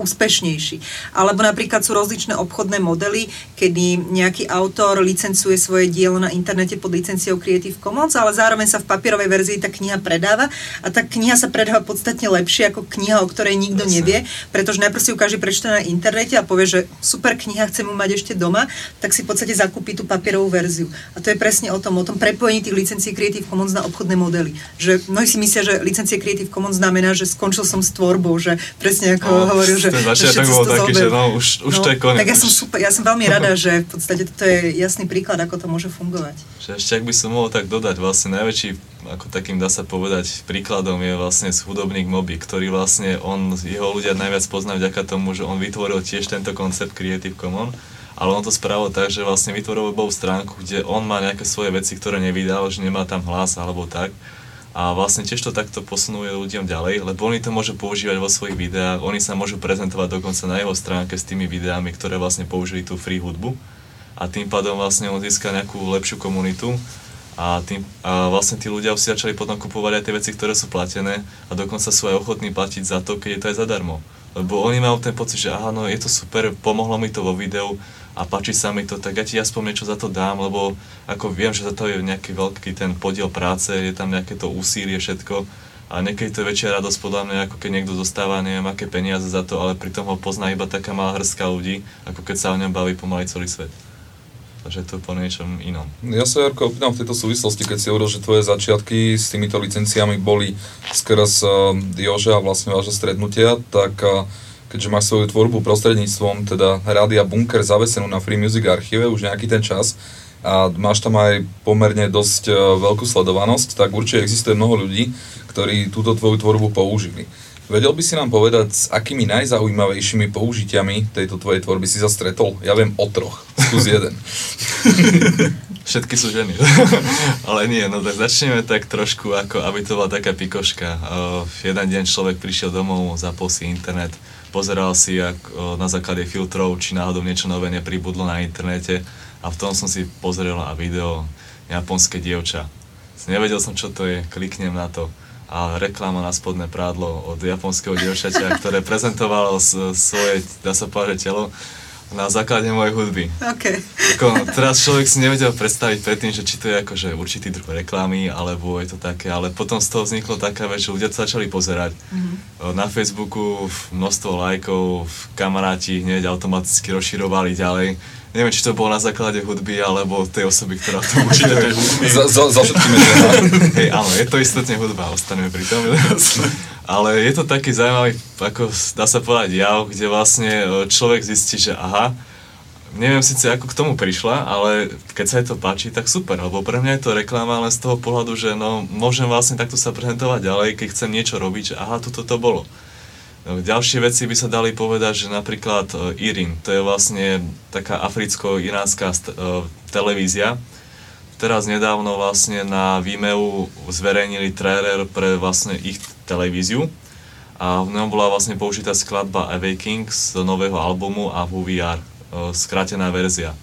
úspešnejší. Alebo napríklad sú rozličné obchodné modely, kedy nejaký autor licencuje svoje dielo na internete pod licenciou Creative Commons, ale zároveň sa v papierovej verzii tá kniha predáva a tá kniha sa predáva podstatne lepšie ako kniha, o ktorej nikto Jasne. nevie, pretože najprv si ju každý prečíta na internete a povie, že super kniha, chcem ju mať ešte doma, tak si v podstate zakúpi tú papierovú verziu. A to je presne o tom, o tom prepojení tých licencií Creative Commons na obchodné modely. Že mnohí si myslia, že licencie Creative Commons znamená, že skončil som s tvorbou, že presne ako oh, hovoril, že ten začiatok bol taký, že no, už, už no, to je koniec. Tak ja som, super, ja som veľmi rada, že v podstate toto je jasný príklad, ako to môže fungovať. Že ešte ak by som mohol tak dodať, vlastne najväčší, ako takým dá sa povedať, príkladom je vlastne hudobník Moby, ktorý vlastne, on, jeho ľudia najviac poznajú vďaka tomu, že on vytvoril tiež tento koncept Creative Commons, ale on to spravil tak, že vlastne vytvoril webovú stránku, kde on má nejaké svoje veci, ktoré nevydal, že nemá tam hlas alebo tak a vlastne tiež to takto posunuje ľuďom ďalej, lebo oni to môžu používať vo svojich videách, oni sa môžu prezentovať dokonca na jeho stránke s tými videami, ktoré vlastne použili tú free hudbu a tým pádom vlastne on získa nejakú lepšiu komunitu a, tým, a vlastne tí ľudia si začali potom kupovať aj tie veci, ktoré sú platené a dokonca sú aj ochotní platiť za to, keď je to aj zadarmo. Lebo oni majú ten pocit, že aha, no je to super, pomohlo mi to vo videu, a páči sa mi to, tak ja ti aspoň niečo za to dám, lebo ako viem, že za to je nejaký veľký ten podiel práce, je tam nejaké to úsilie, všetko. A niekedy to je väčšia radosť podľa mňa, ako keď niekto dostáva neviem aké peniaze za to, ale pritom ho pozná iba taká malá hrstka ľudí, ako keď sa o ňom baví pomaly celý svet. Takže to je po niečom inom. Ja sa, Jarko, opýtam v tejto súvislosti, keď si hovoril, že tvoje začiatky s týmito licenciami boli skrz uh, Jože a vlastne vaše stretnutia, tak uh, keďže máš svoju tvorbu prostredníctvom teda Rádia Bunker zavesenú na Free Music archíve už nejaký ten čas a máš tam aj pomerne dosť e, veľkú sledovanosť, tak určite existuje mnoho ľudí, ktorí túto tvoju tvorbu použili. Vedel by si nám povedať, s akými najzaujímavejšími použitiami tejto tvojej tvorby si sa? Ja viem o troch. Skús jeden. Všetky sú ženy. Ale nie, no tak začneme tak trošku, ako aby to bola taká pikoška. Uh, jeden deň človek prišiel domov, zapol si internet, pozeral si jak, na základe filtrov, či náhodou niečo nové nepribudlo na internete a v tom som si pozrel na video japonské dievča. Nevedel som, čo to je, kliknem na to a reklama na spodné prádlo od japonského dievčaťa, ktoré prezentovalo svoje, dá sa povedať, telo na základe mojej hudby. OK. Ako, teraz človek si nevedel predstaviť predtým, že či to je akože určitý druh reklamy, alebo je to také, ale potom z toho vzniklo taká vec, že ľudia začali pozerať. O, Na Facebooku množstvo lajkov, kamaráti hneď automaticky rozširovali ďalej. Neviem, či to bolo na základe hudby, alebo tej osoby, ktorá to určite tej hudby. Za, za, za všetkým je to Hej, áno, je to istotne hudba, ostaneme pri tom. Ale je to taký zaujímavý, ako dá sa povedať, jav, kde vlastne e, človek zistí, že aha, neviem síce ako k tomu prišla, ale keď sa jej to páči, tak super, lebo pre mňa je to reklama len z toho pohľadu, že no, môžem vlastne takto sa prezentovať ďalej, keď chcem niečo robiť, že aha, toto to bolo. Ďalšie veci by sa dali povedať, že napríklad e, IRIN, to je vlastne taká africko-iránska e, televízia. Teraz nedávno vlastne na Vimeo zverejnili trailer pre vlastne ich televíziu a v ňom bola vlastne použitá skladba Awaking z nového albumu a VR, e, skrátená verzia.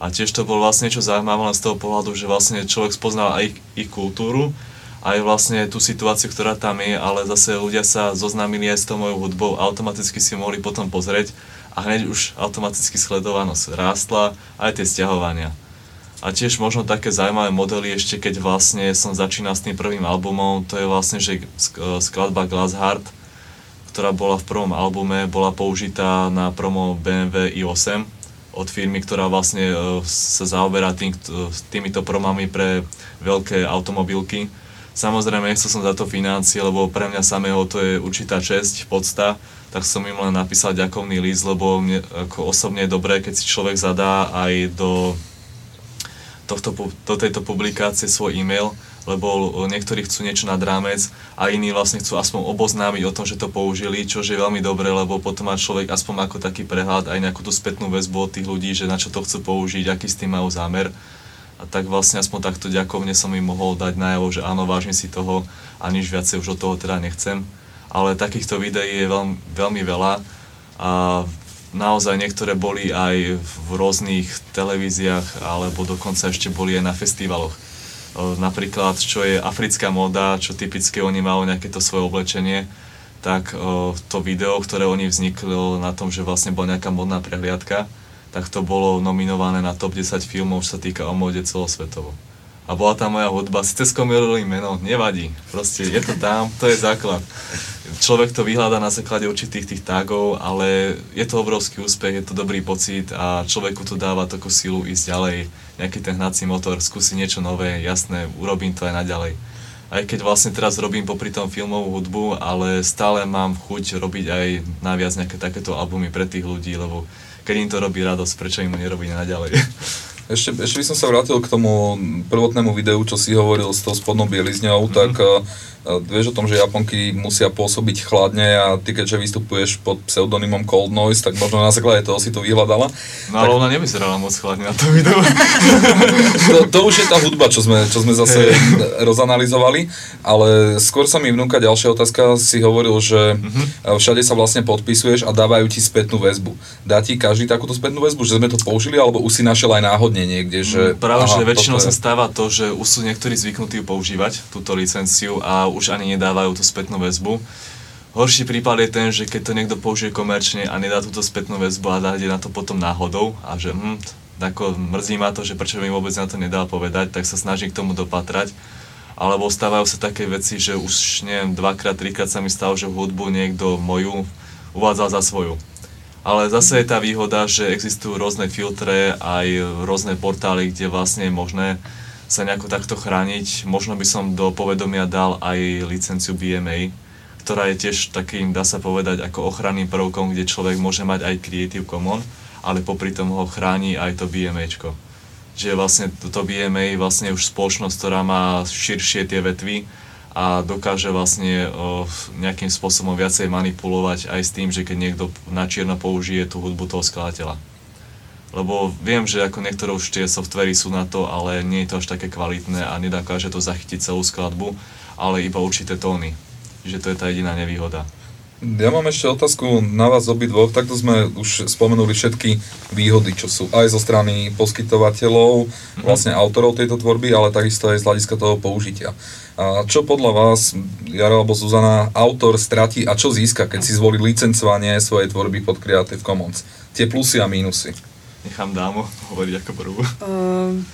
A tiež to bolo vlastne niečo zaujímavé z toho pohľadu, že vlastne človek spoznal aj ich, ich kultúru, aj vlastne tú situáciu, ktorá tam je, ale zase ľudia sa zoznámili aj s tou mojou hudbou, automaticky si mohli potom pozrieť a hneď už automaticky sledovanosť rástla, aj tie stiahovania. A tiež možno také zaujímavé modely ešte, keď vlastne som začínal s tým prvým albumom, to je vlastne, že sk- skladba Glass Heart, ktorá bola v prvom albume, bola použitá na promo BMW i8 od firmy, ktorá vlastne e, sa zaoberá tým, týmito promami pre veľké automobilky. Samozrejme, nechcel som za to financie, lebo pre mňa samého to je určitá česť, podsta, tak som im len napísal ďakovný list, lebo mne, ako osobne je dobré, keď si človek zadá aj do tohto, do tejto publikácie svoj e-mail, lebo niektorí chcú niečo nad rámec a iní vlastne chcú aspoň oboznámiť o tom, že to použili, čo je veľmi dobré, lebo potom má človek aspoň ako taký prehľad aj nejakú tú spätnú väzbu od tých ľudí, že na čo to chcú použiť, aký s tým majú zámer. A tak vlastne aspoň takto ďakovne som im mohol dať najavo, že áno, vážim si toho a nič viacej už od toho teda nechcem. Ale takýchto videí je veľmi, veľmi veľa a naozaj niektoré boli aj v rôznych televíziách alebo dokonca ešte boli aj na festivaloch. E, Napríklad, čo je africká moda, čo typicky oni majú nejaké to svoje oblečenie, tak e, to video, ktoré oni vzniklo na tom, že vlastne bola nejaká modná prehliadka, tak to bolo nominované na top 10 filmov, čo sa týka o móde celosvetovo. A bola tam moja hudba, síce skomilili meno, nevadí, proste je to tam, to je základ. Človek to vyhľadá na základe určitých tých tagov, ale je to obrovský úspech, je to dobrý pocit a človeku to dáva takú silu ísť ďalej, nejaký ten hnací motor, skúsiť niečo nové, jasné, urobím to aj naďalej. Aj keď vlastne teraz robím popri tom filmovú hudbu, ale stále mám chuť robiť aj naviac nejaké takéto albumy pre tých ľudí, lebo keď im to robí radosť, prečo im to nerobiť naďalej? Ešte, ešte by som sa vrátil k tomu prvotnému videu, čo si hovoril s tou spodnou bielizňou, mm-hmm. tak uh, vieš o tom, že Japonky musia pôsobiť chladne a ty keďže vystupuješ pod pseudonymom Cold Noise, tak možno na základe toho si to vyhľadala. No ale ona nevyzerala moc chladne na tom videu. to, to už je tá hudba, čo sme, čo sme zase rozanalizovali, ale skôr sa mi vnúka ďalšia otázka, si hovoril, že Mhm. všade sa vlastne podpisuješ a dávajú ti spätnú väzbu. Dá ti každý takúto spätnú väzbu, že sme to použili, alebo už si našiel aj náhodne niekde, že... Práve, aha, že väčšinou toto sa stáva to, že už sú niektorí zvyknutí používať túto licenciu a už ani nedávajú tú spätnú väzbu. Horší prípad je ten, že keď to niekto použije komerčne a nedá túto spätnú väzbu a dá na to potom náhodou a že hm, ako mrzí ma to, že prečo mi vôbec na to nedal povedať, tak sa snažím k tomu dopatrať. Alebo stávajú sa také veci, že už neviem, dvakrát, trikrát sa mi stalo, že hudbu niekto moju uvádzal za svoju. Ale zase je tá výhoda, že existujú rôzne filtre, aj rôzne portály, kde vlastne je možné sa nejako takto chrániť. Možno by som do povedomia dal aj licenciu BMA, ktorá je tiež takým, dá sa povedať, ako ochranným prvkom, kde človek môže mať aj Creative Commons, ale popri tom ho chráni aj to BMAčko. Že vlastne toto BMA je vlastne už spoločnosť, ktorá má širšie tie vetvy a dokáže vlastne o, nejakým spôsobom viacej manipulovať aj s tým, že keď niekto na čierno použije tú hudbu toho skladateľa. Lebo viem, že ako niektoré už tie softvery sú na to, ale nie je to až také kvalitné a nedokáže to zachytiť celú skladbu, ale iba určité tóny. Že to je tá jediná nevýhoda. Ja mám ešte otázku na vás obidvoch. Takto sme už spomenuli všetky výhody, čo sú aj zo strany poskytovateľov, Mhm. vlastne autorov tejto tvorby, ale takisto aj z hľadiska toho použitia. A čo podľa vás, Jaro alebo Zuzana, autor stratí a čo získa, keď si zvolí licencovanie svojej tvorby pod Creative Commons? Tie plusy a mínusy. Nechám dámu hovoriť ako prvú. Ehm,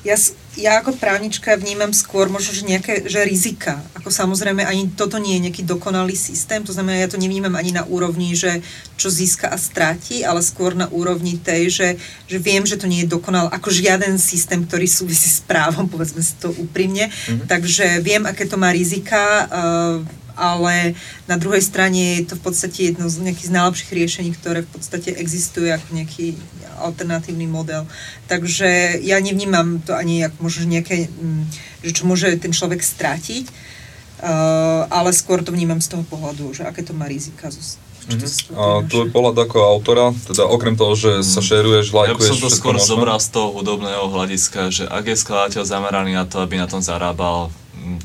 ja, ja ako právnička vnímam skôr možno, že nejaké že rizika. Ako samozrejme ani toto nie je nejaký dokonalý systém, to znamená, ja to nevnímam ani na úrovni, že čo získa a stráti, ale skôr na úrovni tej, že, že viem, že to nie je dokonal, ako žiaden systém, ktorý súvisí s právom, povedzme si to úprimne. Mhm. Takže viem, aké to má rizika, uh, ale na druhej strane je to v podstate jedno z nejakých z najlepších riešení, ktoré v podstate existuje ako nejaký alternatívny model. Takže ja nevnímam to ani ako možno že nejaké, mm, že čo môže ten človek strátiť, uh, ale skôr to vnímam z toho pohľadu, že aké to má rizika. zo- Mhm. A tvoj pohľad ako autora, teda okrem toho, že sa šeruješ, Ja by lajkuješ, som to skôr zobral z toho hudobného hľadiska, že ak je skladateľ zameraný na to, aby na tom zarábal,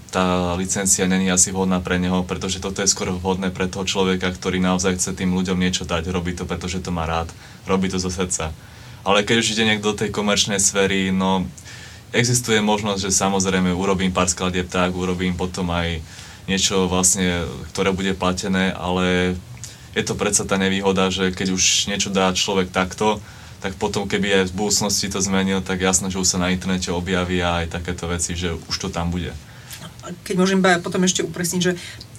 tá licencia není asi vhodná pre neho, pretože toto je skôr vhodné pre toho človeka, ktorý naozaj chce tým ľuďom niečo dať, robí to, pretože to má rád, robí to zo srdca. Ale keď už ide niekto do tej komerčnej sféry, no existuje možnosť, že samozrejme urobím pár skladieb tak, urobím potom aj niečo vlastne, ktoré bude platené, ale je to predsa tá nevýhoda, že keď už niečo dá človek takto, tak potom keby aj v budúcnosti to zmenil, tak jasné, že už sa na internete objavia aj takéto veci, že už to tam bude. Keď môžem iba potom ešte upresniť, že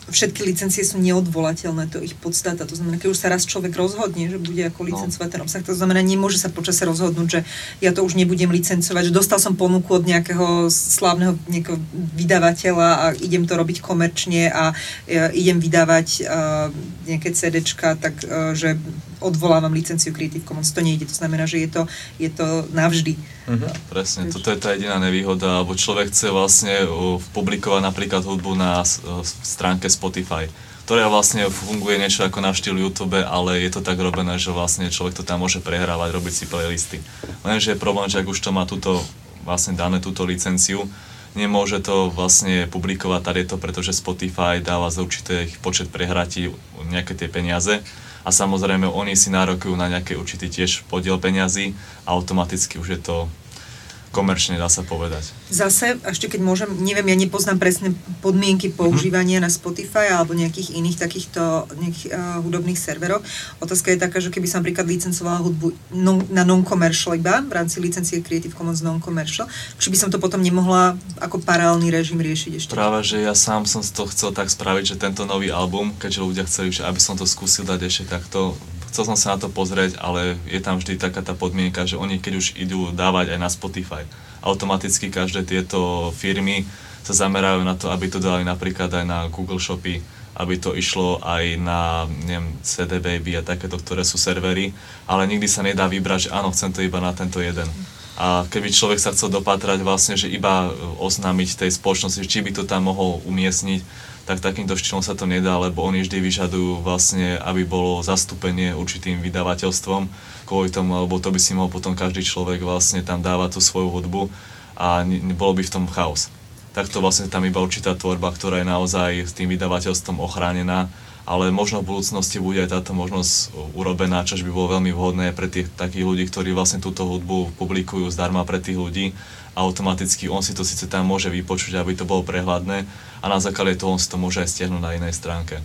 všetky licencie sú neodvolateľné, to je ich podstata. To znamená, keď už sa raz človek rozhodne, že bude ako licencovať ten obsah, to znamená, nemôže sa počase rozhodnúť, že ja to už nebudem licencovať, že dostal som ponuku od nejakého slávneho nejakého vydavateľa a idem to robiť komerčne a e, idem vydávať e, nejaké CDčka, tak e, že odvolávam licenciu Creative Commons. To nejde, to znamená, že je to, je to navždy. Presne, toto je tá jediná nevýhoda, alebo človek chce vlastne publikovať napríklad hudbu na stránke Spotify, ktorá vlastne funguje niečo ako na štýl YouTube, ale je to tak robené, že vlastne človek to tam môže prehrávať, robiť si playlisty. Lenže je problém, že ak už to má túto, vlastne dané túto licenciu, nemôže to vlastne publikovať tady to, pretože Spotify dáva za určitý počet prehratí nejaké tie peniaze a samozrejme oni si nárokujú na nejaký určitý tiež podiel peňazí a automaticky už je to komerčne, dá sa povedať. Zase, ešte keď môžem, neviem, ja nepoznám presné podmienky používania na Spotify alebo nejakých iných takýchto nejakých, uh, hudobných serveroch. Otázka je taká, že keby som napríklad licencovala hudbu non, na non-commercial iba, v rámci licencie Creative Commons non-commercial, či by som to potom nemohla ako paralelný režim riešiť ešte. Práve, že ja sám som to chcel tak spraviť, že tento nový album, keďže ľudia chceli, aby som to skúsil dať ešte takto, chcel som sa na to pozrieť, ale je tam vždy taká tá podmienka, že oni keď už idú dávať aj na Spotify, automaticky každé tieto firmy sa zamerajú na to, aby to dali napríklad aj na Google Shopy, aby to išlo aj na neviem, CD Baby a takéto, ktoré sú servery, ale nikdy sa nedá vybrať, že áno, chcem to iba na tento jeden. A keby človek sa chcel dopatrať vlastne, že iba e, oznámiť tej spoločnosti, či by to tam mohol umiestniť, tak takýmto štýlom sa to nedá, lebo oni vždy vyžadujú vlastne, aby bolo zastúpenie určitým vydavateľstvom kvôli tomu, lebo to by si mohol potom každý človek vlastne tam dávať tú svoju hudbu a bolo by v tom chaos. Takto vlastne tam iba určitá tvorba, ktorá je naozaj tým vydavateľstvom ochránená, ale možno v budúcnosti bude aj táto možnosť urobená, čo by bolo veľmi vhodné pre tých takých ľudí, ktorí vlastne túto hudbu publikujú zdarma pre tých ľudí automaticky on si to síce tam môže vypočuť, aby to bolo prehľadné a na základe toho on si to môže aj stiahnuť na inej stránke.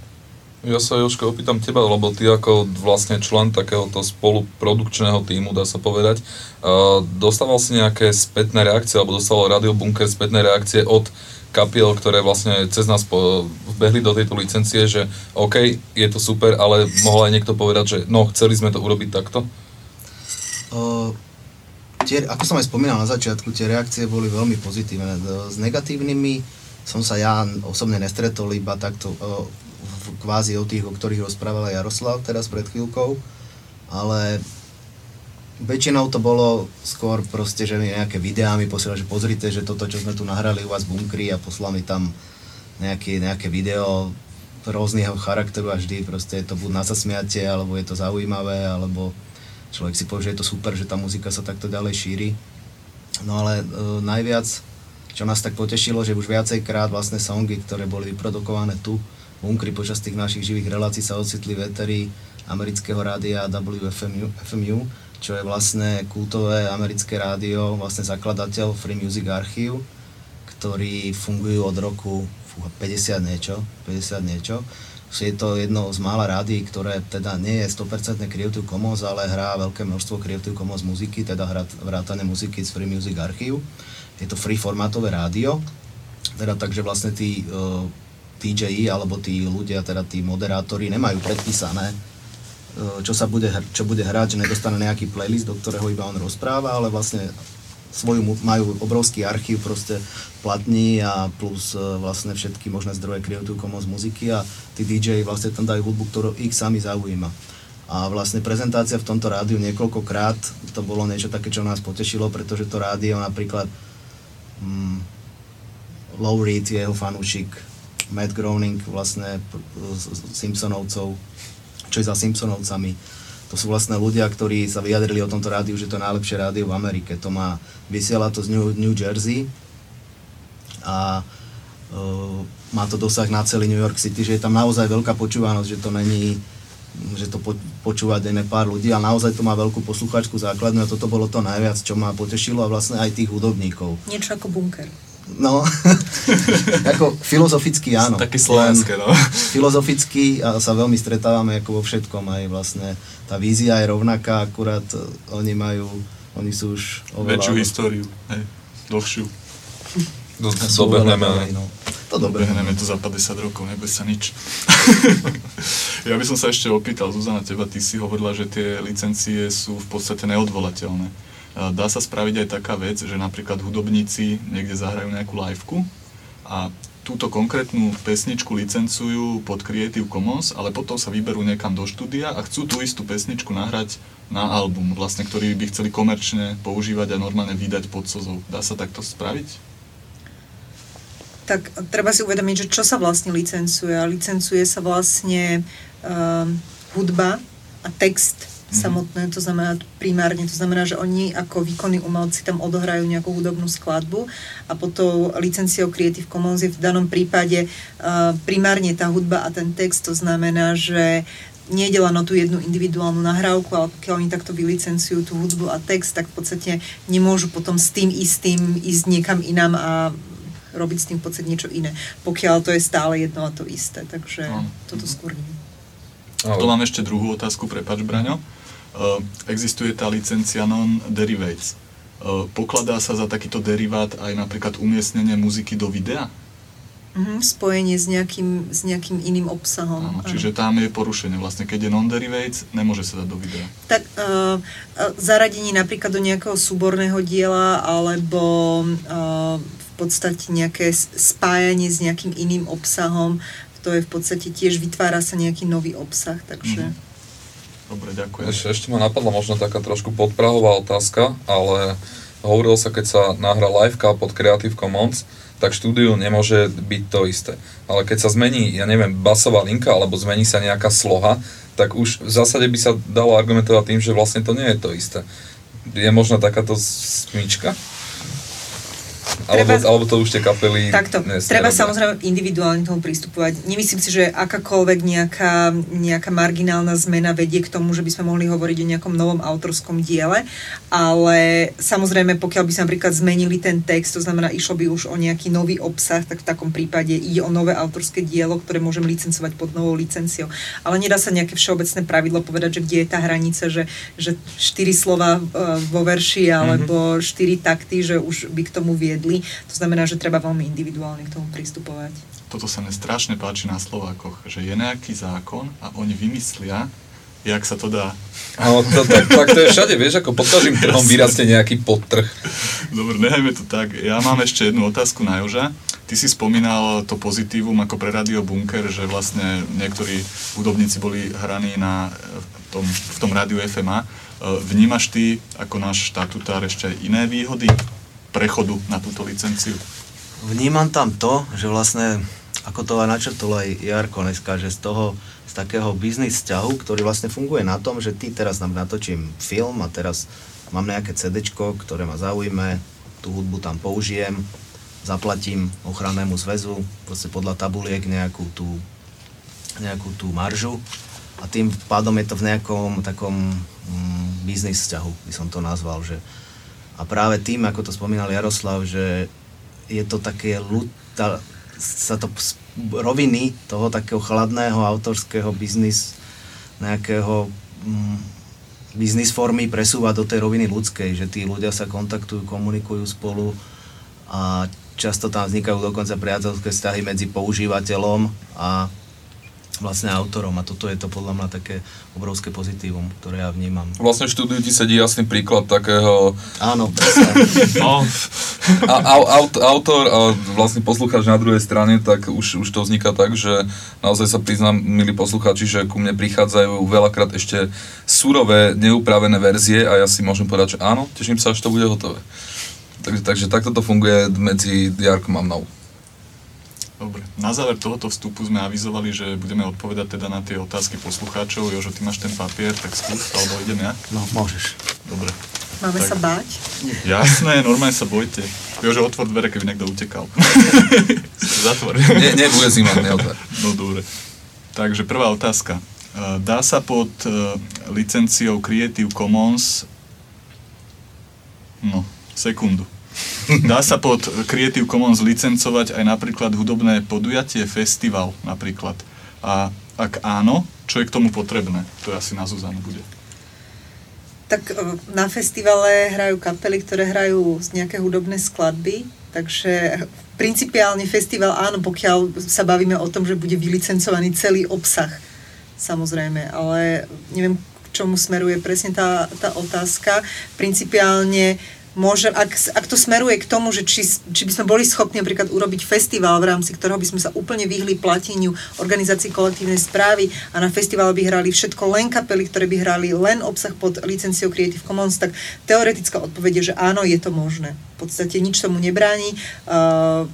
Ja sa Jožko opýtam teba, lebo ty ako vlastne člen takéhoto spoluprodukčného týmu, dá sa povedať, uh, dostával si nejaké spätné reakcie, alebo dostával Radio Bunker spätné reakcie od kapiel, ktoré vlastne cez nás po, vbehli do tejto licencie, že OK, je to super, ale mohol aj niekto povedať, že no, chceli sme to urobiť takto? O, tie, ako som aj spomínal na začiatku, tie reakcie boli veľmi pozitívne. S negatívnymi som sa ja osobne nestretol, iba takto o, v, kvázi o tých, o ktorých rozprával Jaroslav teraz pred chvíľkou, ale väčšinou to bolo skôr proste, že mi nejaké videá mi posielali, že pozrite, že toto, čo sme tu nahrali u vás v bunkri a poslal mi tam nejaké, nejaké video rôzneho charakteru a vždy proste je to buď na zasmiate, alebo je to zaujímavé, alebo človek si povie, že je to super, že tá muzika sa takto ďalej šíri. No ale e, najviac, čo nás tak potešilo, že už viacejkrát vlastne songy, ktoré boli vyprodukované tu, bunkri počas tých našich živých relácií sa ocitli veterí amerického rádia WFMU, FMU, čo je vlastne kultové americké rádio, vlastne zakladateľ Free Music Archive, ktorí fungujú od roku fúha, 50 niečo, 50 niečo. Je to jedno z mála rádií, ktoré teda nie je 100% Creative Commons, ale hrá veľké množstvo Creative Commons muziky, teda hrá vrátane muziky z Free Music Archive. Je to free formátové rádio, teda takže vlastne tí uh, DJI alebo tí ľudia, teda tí moderátori nemajú predpísané, uh, čo sa bude, čo bude hrať, že nedostane nejaký playlist, do ktorého iba on rozpráva, ale vlastne svoju, majú obrovský archív proste platní a plus uh, vlastne všetky možné zdroje Creative Commons muziky a tí DJ vlastne tam dajú hudbu, ktorú ich sami zaujíma. A vlastne prezentácia v tomto rádiu niekoľkokrát, to bolo niečo také, čo nás potešilo, pretože to rádio napríklad mm, Low Reed je jeho fanúšik, Matt Groening vlastne z Simpsonovcov, čo je za Simpsonovcami. To sú vlastne ľudia, ktorí sa vyjadrili o tomto rádiu, že to je najlepšie rádio v Amerike. To má, vysiela to z New, New Jersey a uh, má to dosah na celý New York City, že je tam naozaj veľká počúvanosť, že to není že to po, počúva denne pár ľudí a naozaj to má veľkú posluchačku základnú a toto bolo to najviac, čo ma potešilo a vlastne aj tých hudobníkov. Niečo ako bunker. No, ako filozoficky áno. Také slovenské, no. Filozoficky a sa veľmi stretávame ako vo všetkom, aj vlastne tá vízia je rovnaká, akurát e, oni majú, oni sú už oveľa... Väčšiu históriu, hej, dlhšiu. Dobehneme. No. To dobehneme to za 50 rokov, nebude sa nič. ja by som sa ešte opýtal, Zuzana, teba, ty si hovorila, že tie licencie sú v podstate neodvolateľné. Dá sa spraviť aj taká vec, že napríklad hudobníci niekde zahrajú nejakú liveku a túto konkrétnu pesničku licencujú pod Creative Commons, ale potom sa vyberú niekam do štúdia a chcú tú istú pesničku nahrať na album, vlastne, ktorý by chceli komerčne používať a normálne vydať pod sozou. Dá sa takto spraviť? tak treba si uvedomiť, že čo sa vlastne licencuje. Licencuje sa vlastne uh, hudba a text. Samotné, to znamená primárne, to znamená, že oni ako výkonní umelci tam odohrajú nejakú hudobnú skladbu a potom licenciou Creative Commons je v danom prípade uh, primárne tá hudba a ten text, to znamená, že nejde len o tú jednu individuálnu nahrávku, ale pokiaľ oni takto vylicenciujú tú hudbu a text, tak v podstate nemôžu potom s tým istým ísť niekam inám a robiť s tým v podstate niečo iné. Pokiaľ to je stále jedno a to isté, takže no. toto skôr nie. Tu mám ešte druhú otázku, prepač Braňo. Uh, existuje tá licencia non-derivates. Uh, pokladá sa za takýto derivát aj napríklad umiestnenie muziky do videa? Mm-hmm, spojenie s nejakým, s nejakým iným obsahom. Áno, čiže tam je porušenie. Vlastne, keď je non-derivates, nemôže sa dať do videa. Tak uh, zaradenie napríklad do nejakého súborného diela alebo uh, podstate nejaké spájanie s nejakým iným obsahom, to je v podstate tiež vytvára sa nejaký nový obsah, takže... Mm. Dobre, ďakujem. Ešte, ešte ma napadla možno taká trošku podprahová otázka, ale hovorilo sa, keď sa nahra liveka pod Creative Commons, tak štúdiu nemôže byť to isté. Ale keď sa zmení, ja neviem, basová linka, alebo zmení sa nejaká sloha, tak už v zásade by sa dalo argumentovať tým, že vlastne to nie je to isté. Je možno takáto smyčka? Alebo, treba, alebo to už tie kapely Takto, treba samozrejme individuálne tomu pristupovať. Nemyslím si, že akákoľvek nejaká, nejaká marginálna zmena vedie k tomu, že by sme mohli hovoriť o nejakom novom autorskom diele, ale samozrejme, pokiaľ by sa napríklad zmenili ten text, to znamená, išlo by už o nejaký nový obsah, tak v takom prípade ide o nové autorské dielo, ktoré môžem licencovať pod novou licenciou. Ale nedá sa nejaké všeobecné pravidlo povedať, že kde je tá hranica, že, že štyri slova e, vo verši alebo mm-hmm. štyri takty, že už by k tomu viedli To znamená, že treba veľmi individuálne k tomu pristupovať. Toto sa mi strašne páči na Slovákoch, že je nejaký zákon a oni vymyslia, jak sa to dá. No, to, tak, tak to je všade, vieš, ako pod každým trhom vyrastie nejaký podtrh. Dobre, nechajme to tak. Ja mám ešte jednu otázku na Joža. Ty si spomínal to pozitívum ako pre Radio Bunker, že vlastne niektorí hudobníci boli hraní na tom, v tom rádiu FMA. Vnímaš ty ako náš štatutár ešte aj iné výhody prechodu na túto licenciu? Vnímam tam to, že vlastne, ako to aj načrtol aj Jarko dneska, že z toho, z takého biznis vzťahu, ktorý vlastne funguje na tom, že ty teraz nám natočím film a teraz mám nejaké CD, ktoré ma zaujme, tú hudbu tam použijem, zaplatím ochrannému zväzu, proste podľa tabuliek nejakú tú nejakú tú maržu a tým pádom je to v nejakom takom mm, biznis vzťahu, by som to nazval, že a práve tým, ako to spomínal Jaroslav, že je to také ľud, sa to roviny toho takého chladného autorského biznis nejakého mm, biznis formy presúva do tej roviny ľudskej, že tí ľudia sa kontaktujú, komunikujú spolu a často tam vznikajú dokonca priateľské vzťahy medzi používateľom a vlastne autorom a toto je to podľa mňa také obrovské pozitívum, ktoré ja vnímam. Vlastne v štúdiu ti sedí jasný príklad takého... Áno, presne. no, a, a, aut, autor a vlastne poslucháč na druhej strane, tak už, už to vzniká tak, že naozaj sa priznám, milí poslucháči, že ku mne prichádzajú veľakrát ešte surové, neupravené verzie a ja si môžem povedať, že áno, teším sa, až to bude hotové. Takže, takže takto to funguje medzi Jarkom a mnou. Dobre. Na záver tohoto vstupu sme avizovali, že budeme odpovedať teda na tie otázky poslucháčov. Jožo, ty máš ten papier, tak skús, alebo idem ja? No, môžeš. Dobre. Máme tak. sa báť? Jasné, normálne sa bojte. Jožo, otvor dvere, keby niekto utekal. Zatvor. Nie, nebude zima, neotvor. No dobre. Takže prvá otázka. E, dá sa pod e, licenciou Creative Commons... No, sekundu. Dá sa pod Creative Commons licencovať aj napríklad hudobné podujatie, festival napríklad. A ak áno, čo je k tomu potrebné? To asi na Zuzanu bude. Tak e, na festivale hrajú kapely, ktoré hrajú nejaké hudobné skladby, takže principiálne festival áno, pokiaľ sa bavíme o tom, že bude vylicencovaný celý obsah, samozrejme, ale neviem, k čomu smeruje presne tá, tá otázka. Principiálne môže, ak, ak to smeruje k tomu, že či, či by sme boli schopní napríklad urobiť festival, v rámci ktorého by sme sa úplne vyhli plateniu organizácií kolektívnej správy a na festival by hrali všetko len kapely, ktoré by hrali len obsah pod licenciou Creative Commons, tak teoretická odpoveď je, že áno, je to možné. V podstate nič tomu nebráni. Uh,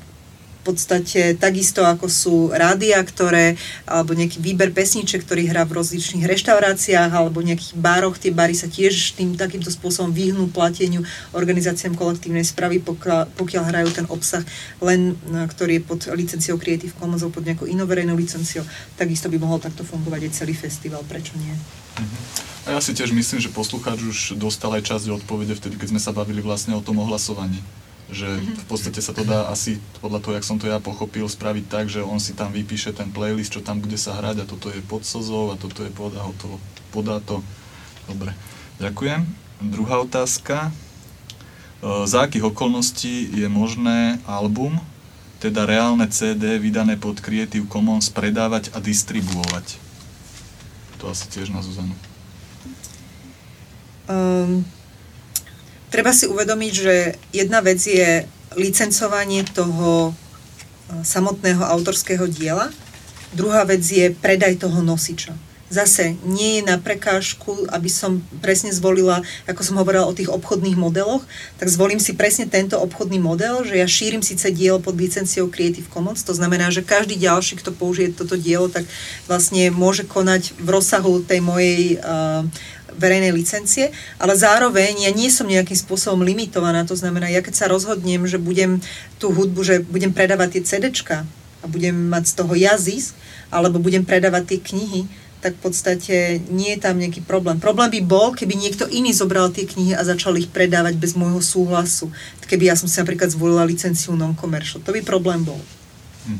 podstate takisto ako sú rádia, ktoré, alebo nejaký výber pesniček, ktorý hrá v rozličných reštauráciách alebo nejakých baroch, tie bary sa tiež tým takýmto spôsobom vyhnú plateniu organizáciám kolektívnej správy, pokiaľ, pokiaľ hrajú ten obsah len, ktorý je pod licenciou Creative Commons alebo pod nejakou inoverejnou licenciou, takisto by mohol takto fungovať aj celý festival, prečo nie? A ja si tiež myslím, že poslucháč už dostal aj časť odpovede vtedy, keď sme sa bavili vlastne o tom ohlasovaní že v podstate sa to dá asi, podľa toho, jak som to ja pochopil, spraviť tak, že on si tam vypíše ten playlist, čo tam bude sa hrať a toto je pod sozou a toto je pod a hotovo. Podá to. Dobre, ďakujem. Druhá otázka. E, za akých okolností je možné album, teda reálne CD vydané pod Creative Commons predávať a distribuovať? To asi tiež na Zuzanu. Um, treba si uvedomiť, že jedna vec je licencovanie toho e, samotného autorského diela, druhá vec je predaj toho nosiča. Zase nie je na prekážku, aby som presne zvolila, ako som hovorila o tých obchodných modeloch, tak zvolím si presne tento obchodný model, že ja šírim síce dielo pod licenciou Creative Commons, to znamená, že každý ďalší, kto použije toto dielo, tak vlastne môže konať v rozsahu tej mojej uh, verejnej licencie, ale zároveň ja nie som nejakým spôsobom limitovaná, to znamená, ja keď sa rozhodnem, že budem tú hudbu, že budem predávať tie CDčka a budem mať z toho ja zisk, alebo budem predávať tie knihy, tak v podstate nie je tam nejaký problém. Problém by bol, keby niekto iný zobral tie knihy a začal ich predávať bez môjho súhlasu. Keby ja som si napríklad zvolila licenciu non-commercial. To by problém bol.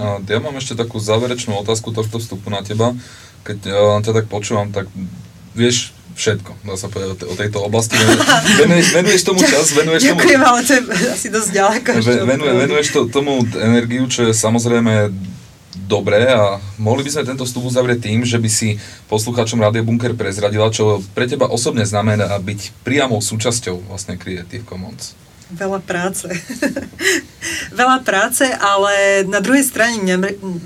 A ja mám ešte takú záverečnú otázku tohto vstupu na teba. Keď ja ťa tak počúvam, tak vieš všetko, dá sa povedať, o tejto oblasti. Venuješ, venuješ tomu čas, venuješ tomu... Ďakujem, ale to je asi dosť ďaleko. Venuje, venuješ to, tomu energiu, čo je samozrejme dobré a mohli by sme tento vstup uzavrieť tým, že by si poslucháčom Rádia Bunker prezradila, čo pre teba osobne znamená byť priamou súčasťou vlastne Creative Commons. Veľa práce. Veľa práce, ale na druhej strane mňa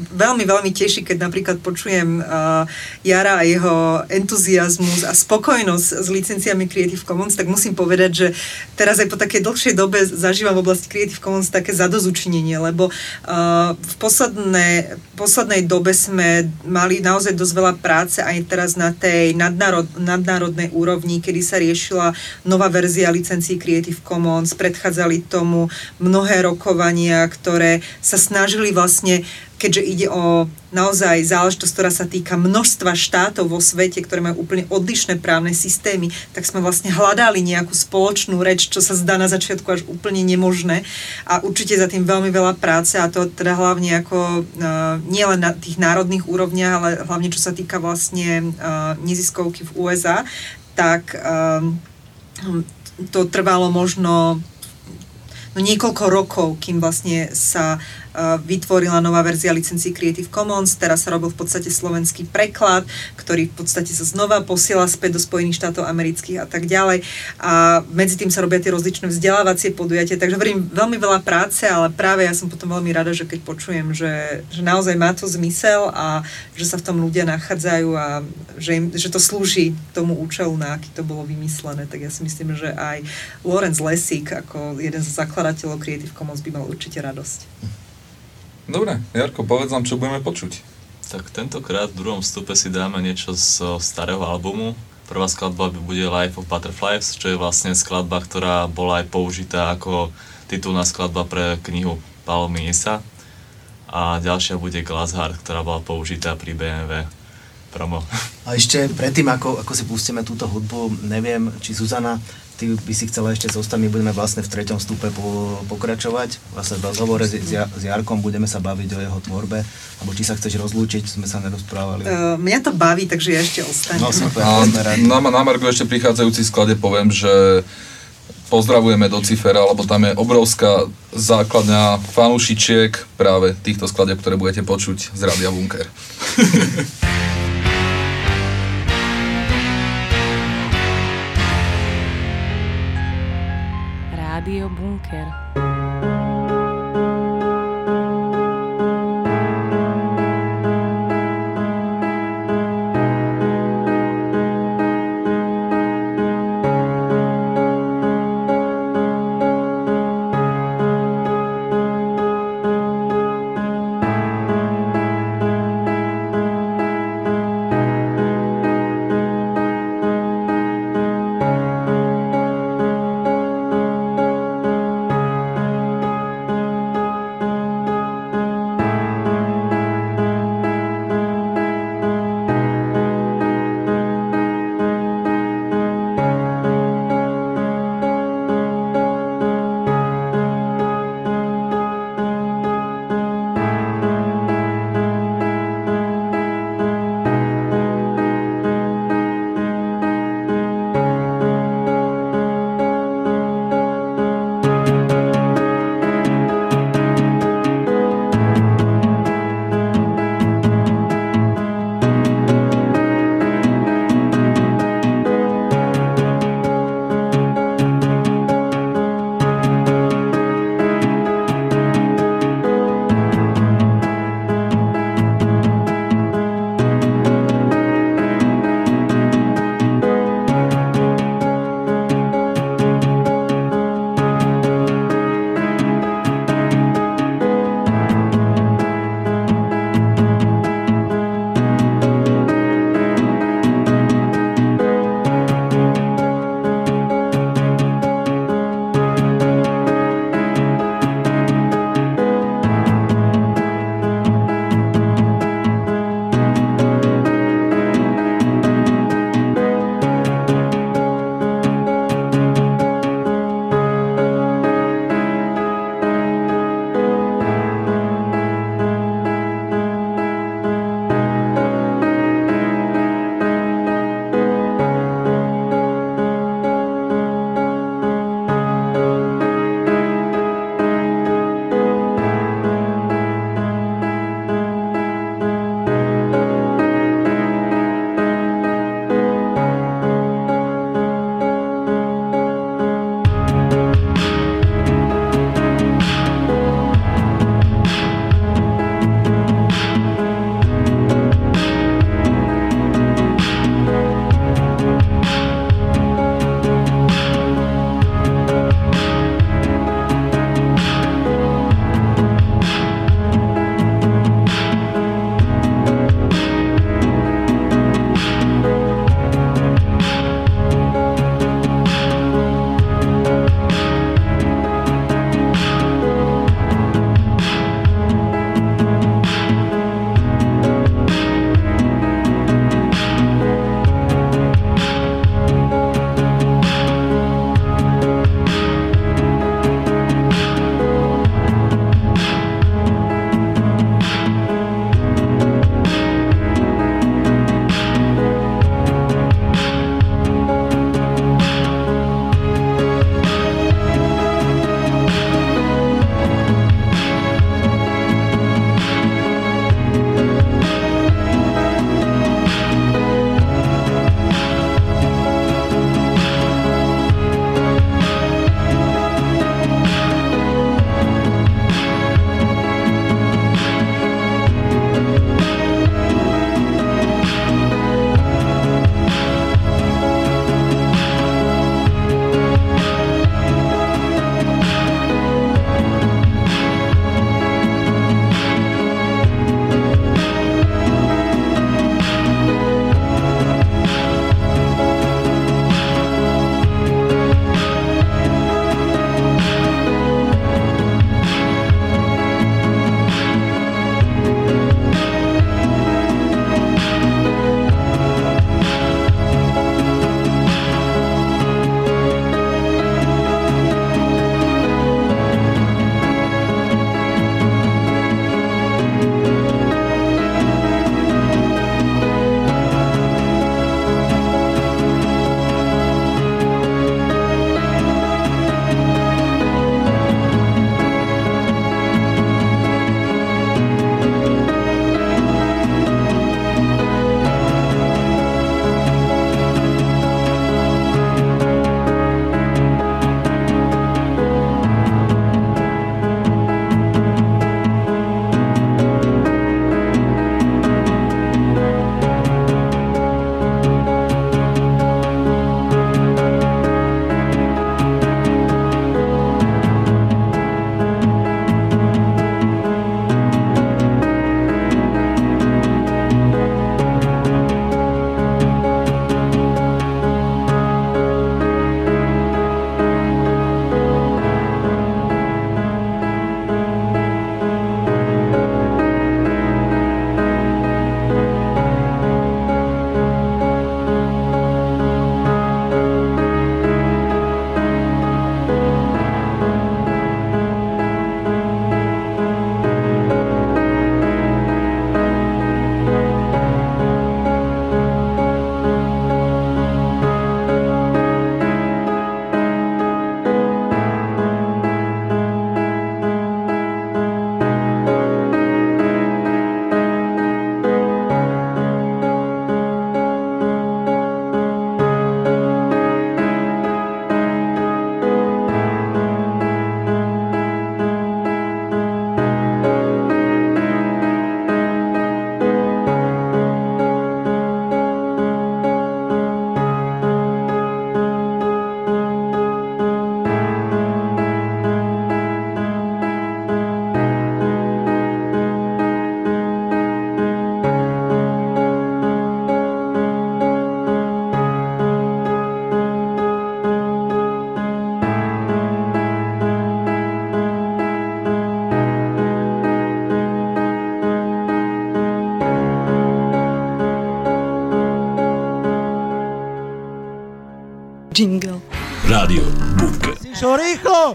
veľmi, veľmi teší, keď napríklad počujem uh, Jara a jeho entuziasmus a spokojnosť s licenciami Creative Commons, tak musím povedať, že teraz aj po takej dlhšej dobe zažívam v oblasti Creative Commons také zadozučinenie, lebo uh, v posledné, poslednej dobe sme mali naozaj dosť veľa práce aj teraz na tej nadnárod, nadnárodnej úrovni, kedy sa riešila nová verzia licencií Creative Commons, pred predchádzali tomu mnohé rokovania, ktoré sa snažili vlastne keďže ide o naozaj záležitosť, ktorá sa týka množstva štátov vo svete, ktoré majú úplne odlišné právne systémy, tak sme vlastne hľadali nejakú spoločnú reč, čo sa zdá na začiatku až úplne nemožné. A určite za tým veľmi veľa práce a to teda hlavne ako uh, nie len na tých národných úrovniach, ale hlavne čo sa týka vlastne uh, neziskovky v USA, tak um, to trvalo možno no niekoľko rokov, kým vlastne sa vytvorila nová verzia licencií Creative Commons, teraz sa robil v podstate slovenský preklad, ktorý v podstate sa znova posiela späť do Spojených štátov amerických a tak ďalej. A medzi tým sa robia tie rozličné vzdelávacie podujatia, takže hovorím veľmi veľa práce, ale práve ja som potom veľmi rada, že keď počujem, že, že naozaj má to zmysel a že sa v tom ľudia nachádzajú a že, im, že to slúži tomu účelu, na aký to bolo vymyslené, tak ja si myslím, že aj Lorenz Lesík ako jeden z zakladateľov Creative Commons by mal určite radosť. Dobre, Jarko, povedz nám, čo budeme počuť. Tak tentokrát v druhom vstupe si dáme niečo z starého albumu. Prvá skladba bude Life of Butterflies, čo je vlastne skladba, ktorá bola aj použitá ako titulná skladba pre knihu Palmy Isa. A ďalšia bude Glass Heart, ktorá bola použitá pri BMW promo. A ešte predtým, ako, ako si pustíme túto hudbu, neviem, či Zuzana, ty by si chcela ešte zostať, my budeme vlastne v treťom stupe po, pokračovať. Vlastne v rozhovore s, s, s Jarkom budeme sa baviť o jeho tvorbe, alebo či sa chceš rozlúčiť, sme sa nerozprávali. Uh, mňa to baví, takže ja ešte ostanem. No super, A na, na Margo ešte prichádzajúci sklade poviem, že pozdravujeme do Cifera, lebo tam je obrovská základňa fanúšičiek práve týchto skladeb, ktoré budete počuť z Rádia Bunker. Rádio Bunker.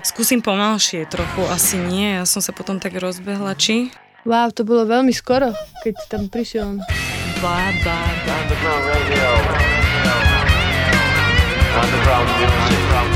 Skúsim pomalšie trochu, asi nie. Ja som sa potom tak rozbehla, či? Wow, to bolo veľmi skoro, keď tam prišiel. Bá, bá, bá. Underground radio. Underground music.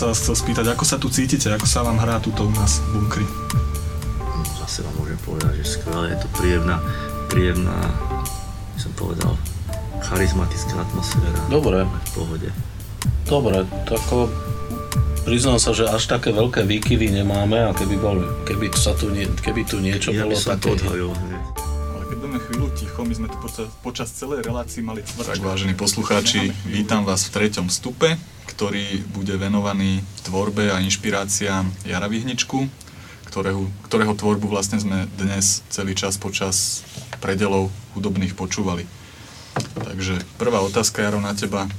Sa vás chcel spýtať, ako sa tu cítite, ako sa vám hrá tuto u nás v bunkri? Zase vám môžem povedať, že skvelé, je to príjemná, príjemná, by som povedal, charizmatická atmosféra. Dobre. V pohode. Dobre, tak ako priznám sa, že až také veľké výkyvy nemáme a keby, bol, keby, sa tu, nie, keby tu niečo Ja by bolo som také... podhojil hneď. Ale keď budeme chvíľu ticho, my sme tu počas, počas celej relácii mali tvrdo. Tak vážení poslucháči, vítam vás v treťom stupe, ktorý bude venovaný tvorbe a inšpiráciám Jara Vihničku, ktorého, ktorého tvorbu vlastne sme dnes celý čas počas predelov hudobných počúvali. Takže prvá otázka, Jaro, na teba.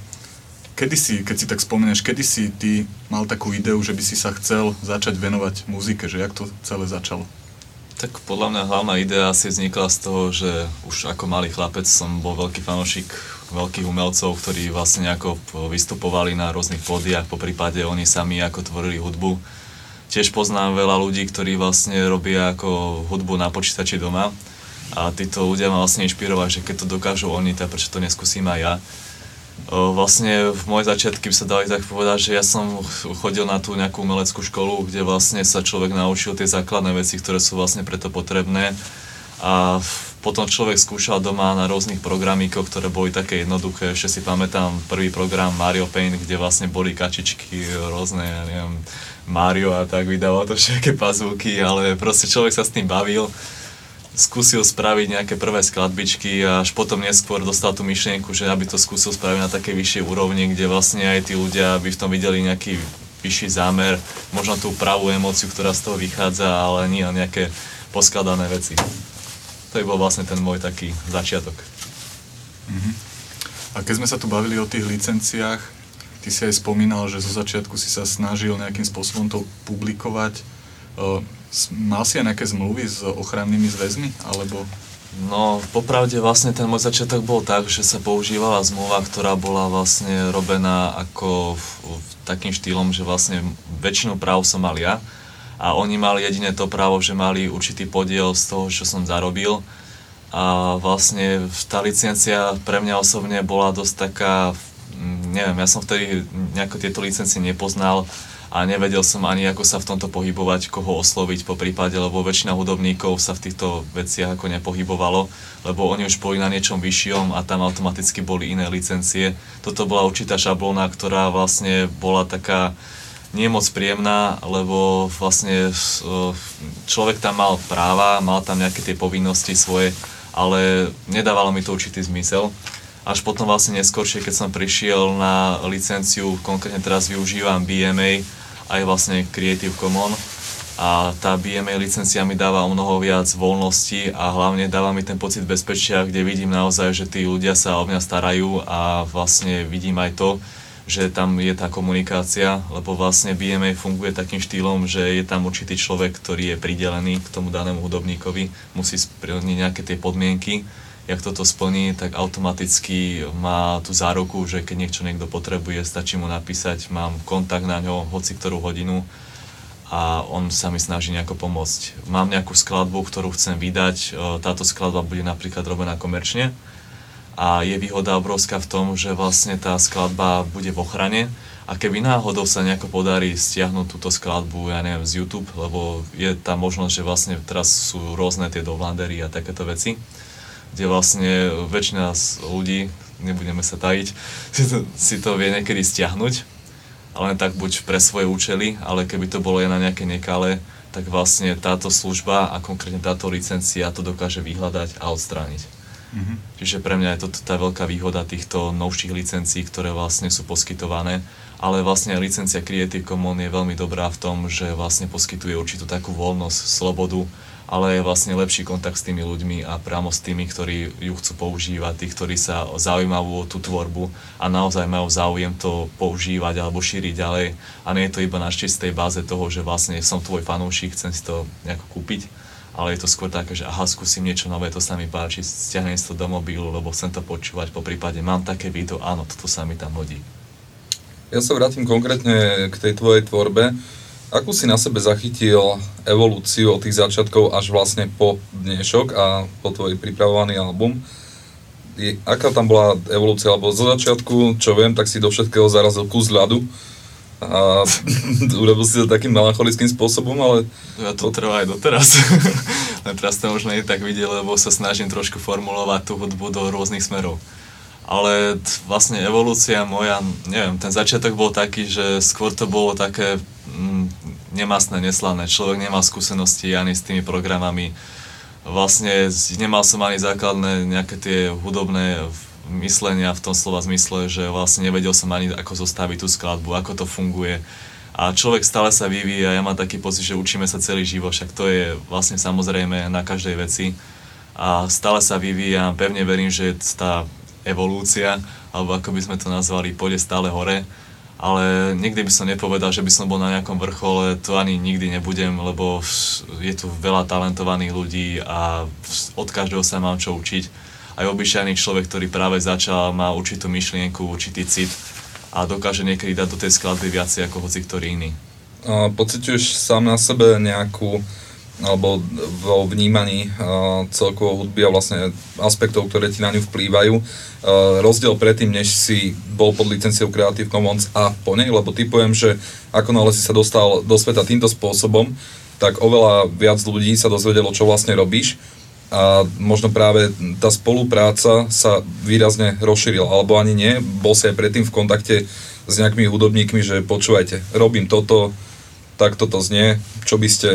Kedy si, keď si tak spomeneš, kedy si ty mal takú ideu, že by si sa chcel začať venovať muzike, že jak to celé začalo? Tak podľa mňa hlavná idea asi vznikla z toho, že už ako malý chlapec som bol veľký fanošik veľkých umelcov, ktorí vlastne nejako vystupovali na rôznych pódiach, po prípade oni sami ako tvorili hudbu. Tiež poznám veľa ľudí, ktorí vlastne robia ako hudbu na počítači doma a títo ľudia ma vlastne inšpirovali, že keď to dokážu oni, tak prečo to neskúsim aj ja. Vlastne v moje začiatky by sa dali tak povedať, že ja som chodil na tú nejakú umeleckú školu, kde vlastne sa človek naučil tie základné veci, ktoré sú vlastne preto potrebné a potom človek skúšal doma na rôznych programíkoch, ktoré boli také jednoduché. Ešte si pamätám prvý program Mario Paint, kde vlastne boli kačičky rôzne, ja neviem, Mario a tak vydával to všetké pazúky, ale proste človek sa s tým bavil skúsil spraviť nejaké prvé skladbičky a až potom neskôr dostal tú myšlienku, že aby to skúsil spraviť na také vyššej úrovni, kde vlastne aj tí ľudia by v tom videli nejaký vyšší zámer, možno tú pravú emóciu, ktorá z toho vychádza, ale nie nejaké poskladané veci. To je bol vlastne ten môj taký začiatok. Mhm. A keď sme sa tu bavili o tých licenciách, ty si aj spomínal, že zo začiatku si sa snažil nejakým spôsobom to publikovať. Mal si aj nejaké zmluvy s ochrannými zväzmi, alebo... No, popravde vlastne ten môj začiatok bol tak, že sa používala zmluva, ktorá bola vlastne robená ako v, v takým štýlom, že vlastne väčšinu práv som mal ja a oni mali jediné to právo, že mali určitý podiel z toho, čo som zarobil a vlastne tá licencia pre mňa osobne bola dosť taká, neviem, ja som vtedy nejako tieto licencie nepoznal, a nevedel som ani ako sa v tomto pohybovať, koho osloviť po prípade, lebo väčšina hudobníkov sa v týchto veciach ako nepohybovalo, lebo oni už boli na niečom vyššom a tam automaticky boli iné licencie. Toto bola určitá šablóna, ktorá vlastne bola taká nie moc príjemná, lebo vlastne človek tam mal práva, mal tam nejaké tie povinnosti svoje, ale nedávalo mi to určitý zmysel. Až potom vlastne neskôršie, keď som prišiel na licenciu, konkrétne teraz využívam BMA, aj vlastne Creative Commons. A tá BMA licencia mi dáva o mnoho viac voľnosti a hlavne dáva mi ten pocit bezpečia, kde vidím naozaj, že tí ľudia sa o mňa starajú a vlastne vidím aj to, že tam je tá komunikácia, lebo vlastne BMA funguje takým štýlom, že je tam určitý človek, ktorý je pridelený k tomu danému hudobníkovi, musí splniť nejaké tie podmienky jak toto splní, tak automaticky má tú záruku, že keď niečo niekto potrebuje, stačí mu napísať, mám kontakt na ňo hoci ktorú hodinu a on sa mi snaží nejako pomôcť. Mám nejakú skladbu, ktorú chcem vydať, e, táto skladba bude napríklad robená komerčne a je výhoda obrovská v tom, že vlastne tá skladba bude v ochrane a keby náhodou sa nejako podarí stiahnuť túto skladbu, ja neviem, z YouTube, lebo je tá možnosť, že vlastne teraz sú rôzne tie dovlandery a takéto veci, kde vlastne väčšina z ľudí, nebudeme sa tajiť, si to, vie niekedy stiahnuť, ale tak buď pre svoje účely, ale keby to bolo aj na nejaké nekale, tak vlastne táto služba a konkrétne táto licencia to dokáže vyhľadať a odstrániť. Mm-hmm. Čiže pre mňa je to tá veľká výhoda týchto novších licencií, ktoré vlastne sú poskytované, ale vlastne licencia Creative Commons je veľmi dobrá v tom, že vlastne poskytuje určitú takú voľnosť, slobodu, ale je vlastne lepší kontakt s tými ľuďmi a priamo s tými, ktorí ju chcú používať, tí, ktorí sa zaujímajú o tú tvorbu a naozaj majú záujem to používať alebo šíriť ďalej. A nie je to iba na čistej báze toho, že vlastne som tvoj fanúšik, chcem si to nejako kúpiť, ale je to skôr také, že aha, skúsim niečo nové, to sa mi páči, stiahnem to do mobilu, lebo chcem to počúvať, po prípade mám také video, áno, toto sa mi tam hodí. Ja sa vrátim konkrétne k tej tvojej tvorbe. Akú si na sebe zachytil evolúciu od tých začiatkov až vlastne po dnešok a po tvoj pripravovaný album? Aká tam bola evolúcia? Lebo zo začiatku, čo viem, tak si do všetkého zarazil kus ľadu a urobil si to takým melancholickým spôsobom, ale... Ja to trvá aj doteraz. Len teraz to možno nie tak vidieť, lebo sa snažím trošku formulovať tú hudbu do rôznych smerov ale vlastne evolúcia moja, neviem, ten začiatok bol taký, že skôr to bolo také mm, nemastné, neslané. Človek nemal skúsenosti ani s tými programami. Vlastne nemal som ani základné nejaké tie hudobné myslenia v tom slova zmysle, že vlastne nevedel som ani ako zostaviť tú skladbu, ako to funguje. A človek stále sa vyvíja, ja mám taký pocit, že učíme sa celý život, však to je vlastne samozrejme na každej veci. A stále sa vyvíjam, pevne verím, že tá evolúcia, alebo ako by sme to nazvali, pôjde stále hore. Ale nikdy by som nepovedal, že by som bol na nejakom vrchole, to ani nikdy nebudem, lebo je tu veľa talentovaných ľudí a od každého sa mám čo učiť. Aj obyčajný človek, ktorý práve začal, má určitú myšlienku, určitý cit a dokáže niekedy dať do tej skladby viacej ako hoci ktorý iný. Pociťuješ sám na sebe nejakú alebo vo vnímaní uh, celkovo hudby a vlastne aspektov, ktoré ti na ňu vplývajú. Uh, rozdiel predtým, než si bol pod licenciou Creative Commons a po nej, lebo typujem, že ako náhle si sa dostal do sveta týmto spôsobom, tak oveľa viac ľudí sa dozvedelo, čo vlastne robíš a možno práve tá spolupráca sa výrazne rozšírila, alebo ani nie, bol si aj predtým v kontakte s nejakými hudobníkmi, že počúvajte, robím toto, tak toto znie, čo by ste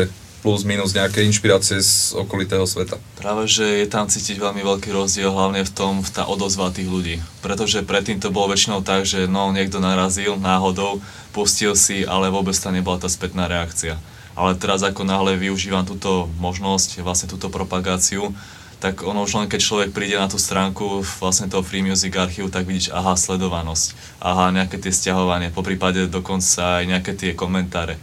plus minus nejaké inšpirácie z okolitého sveta. Práve, že je tam cítiť veľmi veľký rozdiel, hlavne v tom, v tá odozva tých ľudí. Pretože predtým to bolo väčšinou tak, že no, niekto narazil náhodou, pustil si, ale vôbec tam nebola tá spätná reakcia. Ale teraz ako náhle využívam túto možnosť, vlastne túto propagáciu, tak ono už len keď človek príde na tú stránku vlastne toho Free Music archívu, tak vidíš, aha, sledovanosť, aha, nejaké tie stiahovanie, po prípade dokonca aj nejaké tie komentáre.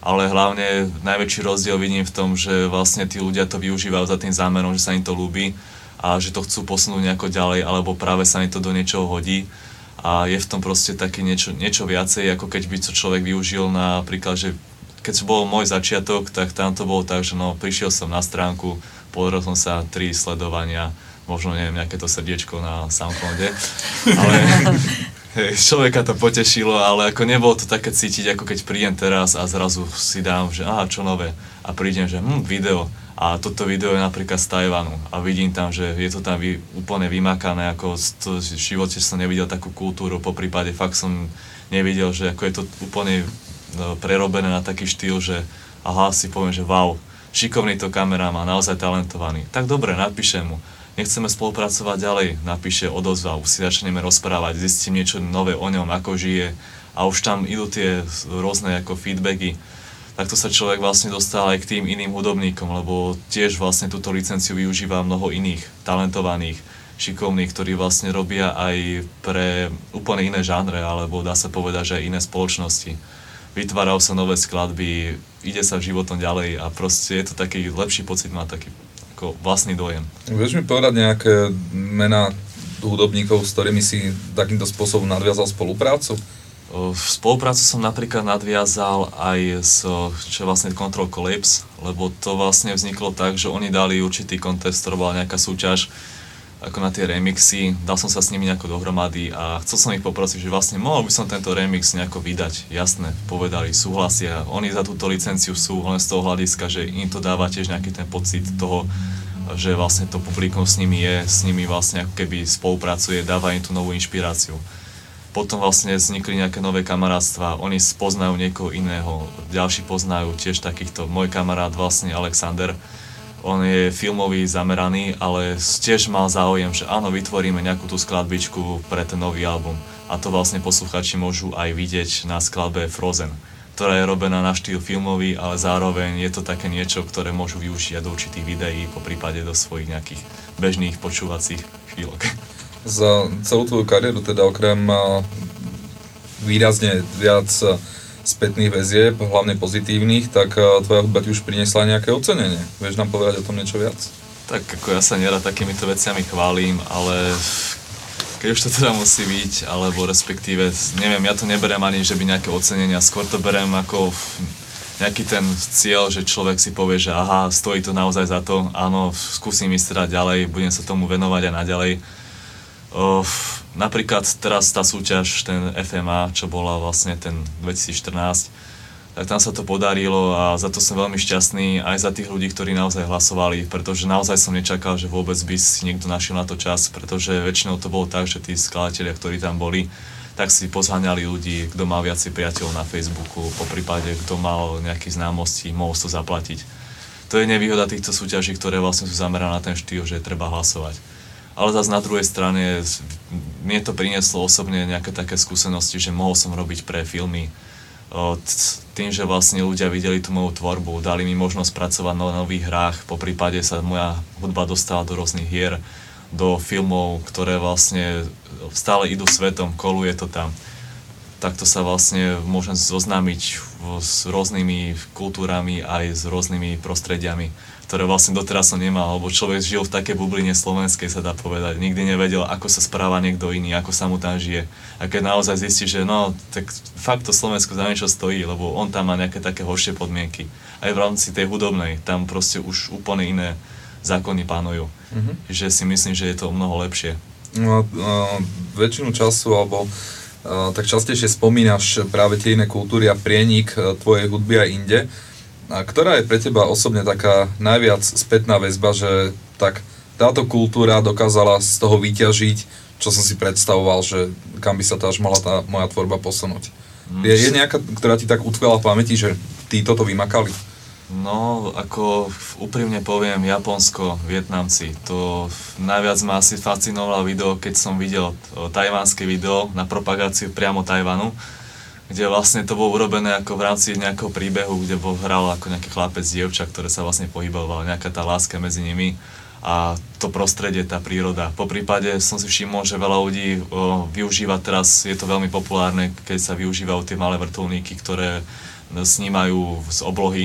Ale hlavne najväčší rozdiel vidím v tom, že vlastne tí ľudia to využívajú za tým zámerom, že sa im to ľúbi a že to chcú posunúť nejako ďalej, alebo práve sa im to do niečoho hodí. A je v tom proste také niečo, niečo viacej, ako keď by to človek využil napríklad, že keď bol môj začiatok, tak tam to bolo tak, že no, prišiel som na stránku, pozrel som sa tri sledovania, možno neviem, nejaké to srdiečko na Soundcloude, ale Hej, človeka to potešilo, ale ako nebolo to také cítiť, ako keď prídem teraz a zrazu si dám, že aha, čo nové. A prídem, že hm, video. A toto video je napríklad z Tajvanu. A vidím tam, že je to tam vy, úplne vymakané, ako to, v živote som nevidel takú kultúru, po prípade fakt som nevidel, že ako je to úplne prerobené na taký štýl, že aha, si poviem, že wow, šikovný to kamera má, naozaj talentovaný. Tak dobre, napíšem mu nechceme spolupracovať ďalej, napíše odozva, už si začneme rozprávať, zistím niečo nové o ňom, ako žije a už tam idú tie rôzne ako feedbacky. Takto sa človek vlastne dostal aj k tým iným hudobníkom, lebo tiež vlastne túto licenciu využíva mnoho iných talentovaných, šikovných, ktorí vlastne robia aj pre úplne iné žánre, alebo dá sa povedať, že aj iné spoločnosti. Vytvárajú sa nové skladby, ide sa životom ďalej a proste je to taký lepší pocit, má taký ako vlastný dojem. Vieš mi povedať nejaké mená hudobníkov, s ktorými si takýmto spôsobom nadviazal spoluprácu? V spoluprácu som napríklad nadviazal aj s, čo je vlastne Control Collapse, lebo to vlastne vzniklo tak, že oni dali určitý kontest, ktorý bola nejaká súťaž, ako na tie remixy, dal som sa s nimi nejako dohromady a chcel som ich poprosiť, že vlastne mohol by som tento remix nejako vydať. Jasné, povedali, súhlasia. Oni za túto licenciu sú len z toho hľadiska, že im to dáva tiež nejaký ten pocit toho, že vlastne to publikum s nimi je, s nimi vlastne ako keby spolupracuje, dáva im tú novú inšpiráciu. Potom vlastne vznikli nejaké nové kamarátstva, oni poznajú niekoho iného, ďalší poznajú tiež takýchto, môj kamarát vlastne Alexander, on je filmový zameraný, ale tiež mal záujem, že áno, vytvoríme nejakú tú skladbičku pre ten nový album. A to vlastne posluchači môžu aj vidieť na skladbe Frozen, ktorá je robená na štýl filmový, ale zároveň je to také niečo, ktoré môžu využiť do určitých videí, po prípade do svojich nejakých bežných počúvacích chvíľok. Za celú tvoju kariéru, teda okrem výrazne viac spätných väzieb, hlavne pozitívnych, tak eh, tvoja hudba ti už priniesla nejaké ocenenie. Vieš nám povedať o tom niečo viac? Tak ako ja sa nerad takýmito veciami chválim, ale keď už to teda musí byť, alebo respektíve, neviem, ja to neberiem ani, že by nejaké ocenenia, skôr to berem ako nejaký ten cieľ, že človek si povie, že aha, stojí to naozaj za to, áno, skúsim ísť teda ďalej, budem sa tomu venovať aj naďalej. Uh, napríklad teraz tá súťaž, ten FMA, čo bola vlastne ten 2014, tak tam sa to podarilo a za to som veľmi šťastný aj za tých ľudí, ktorí naozaj hlasovali, pretože naozaj som nečakal, že vôbec by si niekto našiel na to čas, pretože väčšinou to bolo tak, že tí skladatelia, ktorí tam boli, tak si pozháňali ľudí, kto mal viacej priateľov na Facebooku, po prípade, kto mal nejaké známosti, mohol to zaplatiť. To je nevýhoda týchto súťaží, ktoré vlastne sú zamerané na ten štýl, že treba hlasovať ale zase na druhej strane mne to prinieslo osobne nejaké také skúsenosti, že mohol som robiť pre filmy. Tým, že vlastne ľudia videli tú moju tvorbu, dali mi možnosť pracovať na nových hrách, po prípade sa moja hudba dostala do rôznych hier, do filmov, ktoré vlastne stále idú svetom, koluje to tam. takto sa vlastne môžem zoznámiť s rôznymi kultúrami aj s rôznymi prostrediami, ktoré vlastne doteraz som nemal, lebo človek žil v takej bubline slovenskej, sa dá povedať. Nikdy nevedel, ako sa správa niekto iný, ako sa mu tam žije. A keď naozaj zistí, že no, tak fakt to Slovensko za niečo stojí, lebo on tam má nejaké také horšie podmienky. Aj v rámci tej hudobnej, tam proste už úplne iné zákony pánujú. Mhm. Že si myslím, že je to mnoho lepšie. No, uh, väčšinu času, alebo uh, tak častejšie spomínaš práve tie iné kultúry a prienik uh, tvojej hudby aj inde. A ktorá je pre teba osobne taká najviac spätná väzba, že tak táto kultúra dokázala z toho vyťažiť, čo som si predstavoval, že kam by sa to až mohla tá moja tvorba posunúť. Mm. Je, je nejaká, ktorá ti tak utkvela v pamäti, že tí toto vymakali? No, ako úprimne poviem, Japonsko, Vietnamci, to najviac ma asi fascinovalo video, keď som videl o, tajvanské video na propagáciu priamo Tajvanu, kde vlastne to bolo urobené ako v rámci nejakého príbehu, kde bol hral ako nejaký chlapec, dievča, ktoré sa vlastne pohybovalo, nejaká tá láska medzi nimi a to prostredie, tá príroda. Po prípade som si všimol, že veľa ľudí o, využíva teraz, je to veľmi populárne, keď sa využívajú tie malé vrtulníky, ktoré snímajú z oblohy